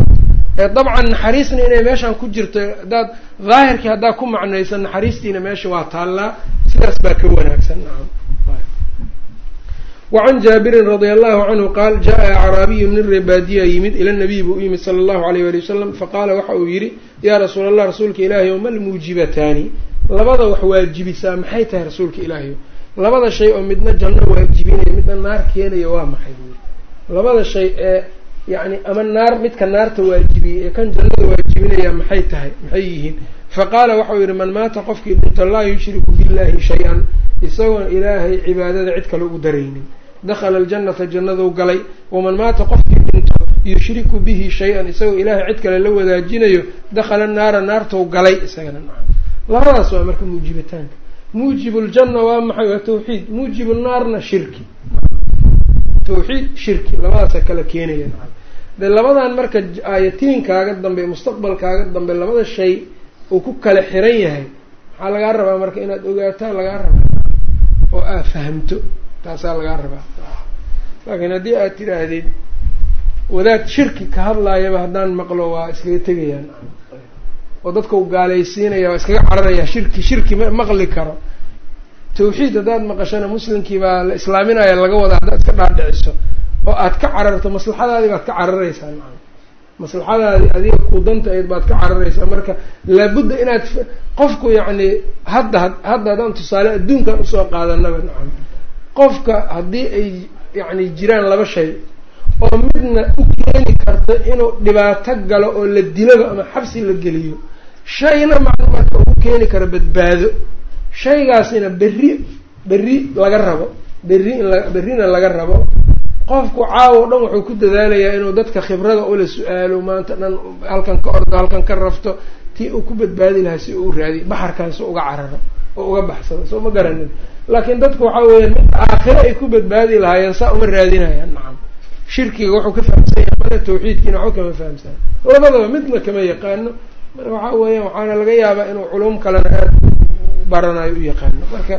Dabcan naxariisna inay meeshaan ku jirto haddaad daahirkii haddaad ku macnaysa naxariistiina meesha waa taallaa. Sidaas baa ka wanaagsan nacam wacan jaabirin radia allahu canhu qaal jaa acraabiyu nin reebaadiya yimid ila nabiy buu u yimid sala allahu alayh wali wasalam faqaala waxa uu yidhi yaa rasuula allah rasuulka ilaahi o ma lmuujibataani labada wax waajibisaa maxay tahay rasuulka ilaahiyo labada shay oo midna janno waajibinaya midna naar keenaya waa maxay buu yidhi labada shay ee yacni ama naar midka naarta waajibiyey ee kan jannada waajibinaya maxay tahay maxay yihiin faqaala waxau yidhi man maata qofkii dhinto laa yushriku billahi shay-an isagoon ilaahay cibaadada cid kale ugu daraynin. Dakhala aljannata jannaduu galay. Waman maata qofkii dhinto yushriku bihi shay-an isagoo ilaahay cid kale la wadaajinayo dakhala naara naartou galay isagana nacam. Labadaas waa marka muujibitaanka muujibu ljanna waa maxay? Waa tawxiid. Muujibu naarna shirki. Tawxiid shirki. Labadaasa kala keenaya nacam. De labadan marka aayatiinkaaga dambe mustaqbalkaaga dambe labada shay uu ku kala xiran yahay maxaa lagaa rabaa marka inaad ogaataa lagaa rabaa oo aad fahamto taasaa lagaa rabaa. Laakiin haddii aad tidhaahdid wadaad shirki ka hadlaayaba haddaan maqlo waa iskaga tegayaan. Oo dadka u gaalaysiinaya waa iskaga cararaya shirki shirki ma maqli karo. Tawxiid haddaad maqashana muslimkii baa la islaaminaya laga wadaa haddaad iska dhaadhiciso. Oo aad ka cararto maslaxadaadii baad ka cararaysaa nacam maslaxadaadii adiga kudanta eed baad ka cararaysaa. Marka laabudda inaad qofku yacni hadda hadda haddaan tusaale adduunkan u soo qaadanaba nacam. Qofka haddii ay yacni jiraan laba shay oo midna u keeni karta inuu dhibaato galo oo la diloba ama xabsi la geliyo shayna macna marka ugu keeni karo badbaado. Shaygaasina berri berri laga rabo berri in la berrina laga rabo qofku caawo dhan wuxuu ku dadaalayaa inuu dadka khibrada ula su'aalo maanta dhan halkan ka ordo halkan ka rafto tii uu ku badbaadi lahaa si uu u raadiy baxarkaasi uga cararo oo uga baxsado soo ma garanin. Laakiin dadku waxaa weeyaan midda aakhiro ay ku badbaadi lahaayeen saa uma raadinayaan nacam. Shirkiga wuxuu ka fahamsan yahay mana tawxiidkiina waxba kama fahamsana labadaba midna kama yaqaano marka waxaa weeyaan waxaana laga yaabaa inuu culum kalena aada baranayo u yaqaano. Marka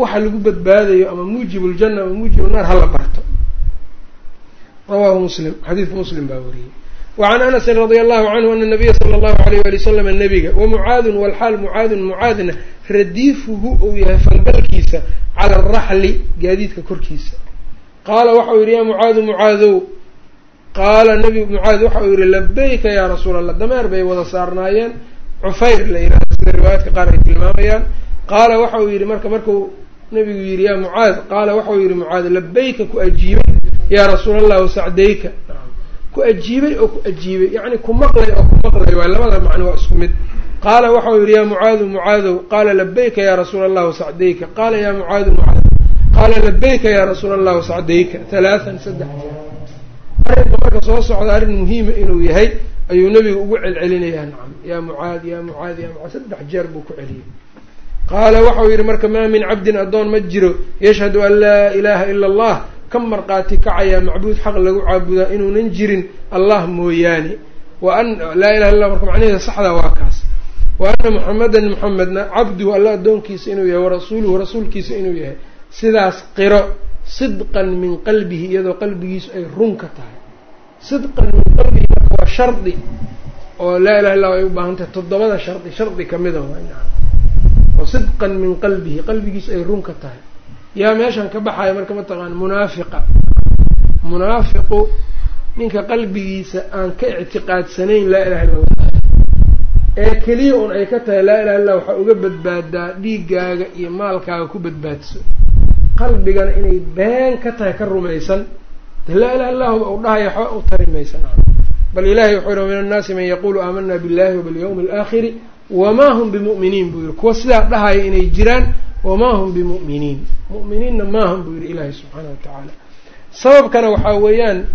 waxa lagu badbaadayo ama muujib ljanna ama muujib naar hala barto rawahu muslim xadiidka muslim baa wariyey. Wacan anasin radia allahu canhu ana nabiya sala allahu alayh wali wasalam nabiga wamucaadun walxaal mucaadun mucaadna radiifuhu uu yahay fangalkiisa cala araxli gaadiidka korkiisa. Qaala waxau yihi yaa mucaadu mucaadow qaala nabi mucaad waxau yihi labayka yaa rasuul allah dameer bay wada saarnaayeen. Cufayr la yihahdo sida riwaayaadka qaar ay tilmaamayaan. Qaala waxau yihi marka markuu nabigu yihi yaa mucaad qaala waxau yihi mucaad labayka ku ajiibay yaa rasuul allah wasacdayka ku ajiibay oo ku ajiibay. Yacni ku maqlay oo ku maqlay waay labada macno waa isku mid. Qaala waxau yihi yaa mucaadu mucaadow qaala labayka yaa rasuul allah wasacdayka qaala yaa mucaadu mucaad qaala labayka yaa rasuul allah wasacdayka halaatan saddex jeer. Arrinka marka soo socda arrin muhiima inuu yahay ayuu nebigu ugu celcelinayaa nacam yaa mucaad yaa mucaad yaa mucaad. Saddex jeer buu ku celiyey qaala waxau yihi marka maa min cabdin addoon ma jiro yashhadu an laa ilaaha ila allah ka marqaati kacayaa macbuud xaq lagu caabudaa inuunan jirin allah mooyaane. Wa an laa ilaha illa marka macnaheeda saxda waa kaas. Wa ana muxamedan muxamedna cabduhu alla addoonkiisa inuu yahay warasuuluhu rasuulkiisa inuu yahay. Sidaas qiro sidqan min qalbihi iyadoo qalbigiisu ay run ka tahay. Sidqan min qalbihi marka waa shardi oo laa ilaha illa ay u baahan tahay toddobada shardi shardi kamida oo sidqan min qalbihi qalbigiisu ay run ka tahay yaa meeshan ka baxaya marka mataqaana munaafiqa. Munaafiqu ninka qalbigiisa aan ka ictiqaadsanayn laa ilaha illa allah ee keliya un ay ka tahay laa ilaha illah waxaa uga badbaadaa dhiiggaaga iyo maalkaaga ku badbaadso. Qalbigana inay been ka tahay ka rumaysan. De laa ilaha illahuba u dhahaya waxba u tari maysa bal ilahay wuxuu yihi min annaasi man yaquulu aamana billahi wabilyawmi alaakhiri wamaa hum bimu'miniin. Buu yihi kuwa sidaa dhahaya inay jiraan wamaa hum bimu'miniin. Mu'miniinna maahan buu yihi ilaahay subxaana wa tacaala sababkana waxaa weeyaan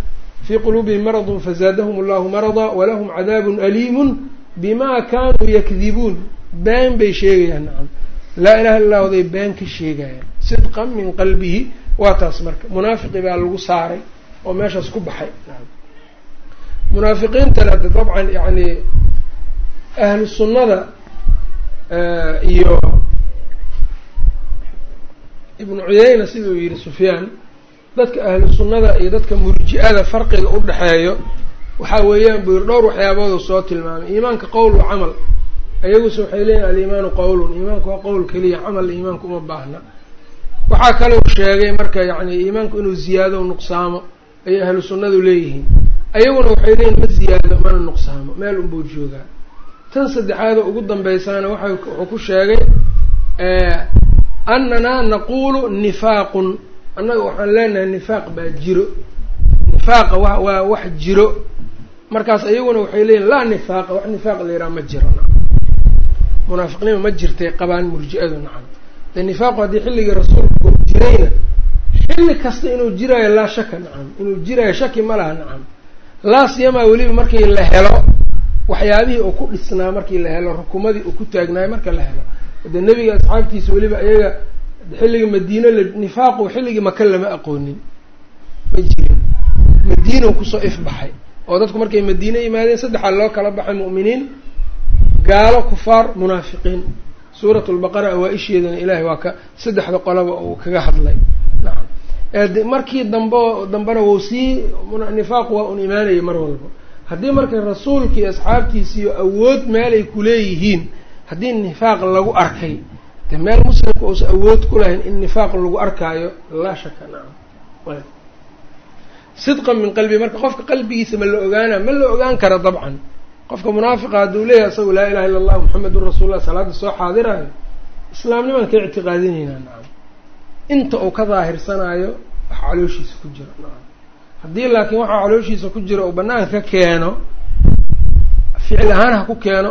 fii quluubihim maradun fazaadahum allahu marada walahum cadaabun aliimun bima kaanuu yakdibuun. Been bay sheegayaan nacam laa ilaha illah oday been ka sheegayaan. Sidqan min qalbihi waa taas marka. Munaafiqi baa lagu saaray oo meeshaas ku baxay munaafiqiintana de dabcan yani ahlu iyo ibnu cuyeyna siduu yihi sufyaan dadka ahlu sunnada iyo dadka murji-ada farqiga u dhexeeyo waxaa weeyaan buu yihi dhowr waxyaaboodu soo tilmaamay. Iimaanka qowl wa camal ayaguse waxay leeyihiin aliimaanu qowlun iimaanku waa qowl keliya camal iimaanku uma baahna. Waxaa kalou sheegay marka yacni iimaanku inuu ziyaado nuqsaamo ayay ahlu sunnadu leeyihiin. Ayaguna waxay leeyihiin ma ziyaado mana nuqsaamo meel unbuu joogaa. Tan saddexaadoo ugu dambaysaana waxa wuxuu ku sheegay annanaa naquulu nifaaqun annaga waxaan leenahay nifaaq baa jiro nifaaqa wa waa wax jiro markaas ayaguna waxay leeyihiin laa nifaaqa wax nifaaq la yidhaha ma jiro munaafiqnima ma jirtay qabaan murji-adu nacam de nifaaqu haddii xilligii rasuulka uu jirayna xilli kasta inuu jiraayo laa shaka nacam inuu jiraayo shaki ma laha nacam laa siyamaa weliba markii la helo waxyaabihii uu ku dhisnaa markii la helo rukumadii uu ku taagnaayo marka la helo de nebiga asxaabtiisa weliba iyaga xilligii madiine la nifaaqu xilligii maka lama aqoonin. Ma jirin. Madiinau ku soo ifbaxay oo dadku markay madiine yimaadeen saddexaa loo kala baxay mu'miniin gaalo kufaar munaafiqiin. Suurat lbaqara awaa-isheedana ilaahay waa ka saddexda qolaba uu kaga hadlay. Nacam markii dambe dambena wou sii nifaaq waa un imaanayay mar walba. Haddii marka rasuulkii asxaabtiisiiyo awood meelay kuleeyihiin haddii nifaaq lagu arkay de meel muslimka uusa awood ku lahayn in nifaaq lagu arkaayo laa shaka nacam sidqan min qalbi marka qofka qalbigiisa ma la ogaana ma la ogaan kara dabcan. Qofka munaafiqa hadduu leeyahay isagu laa ilaha illa allah muxamedun rasuulullah salaada soo xaadirayo islaamnimaan ka ictiqaadinaynaa nacam inta uu ka daahirsanaayo waxa calooshiisa ku jira nacam haddii laakiin waxaa calooshiisa ku jira uu banaanka ka keeno ficil ahaan ha ku keeno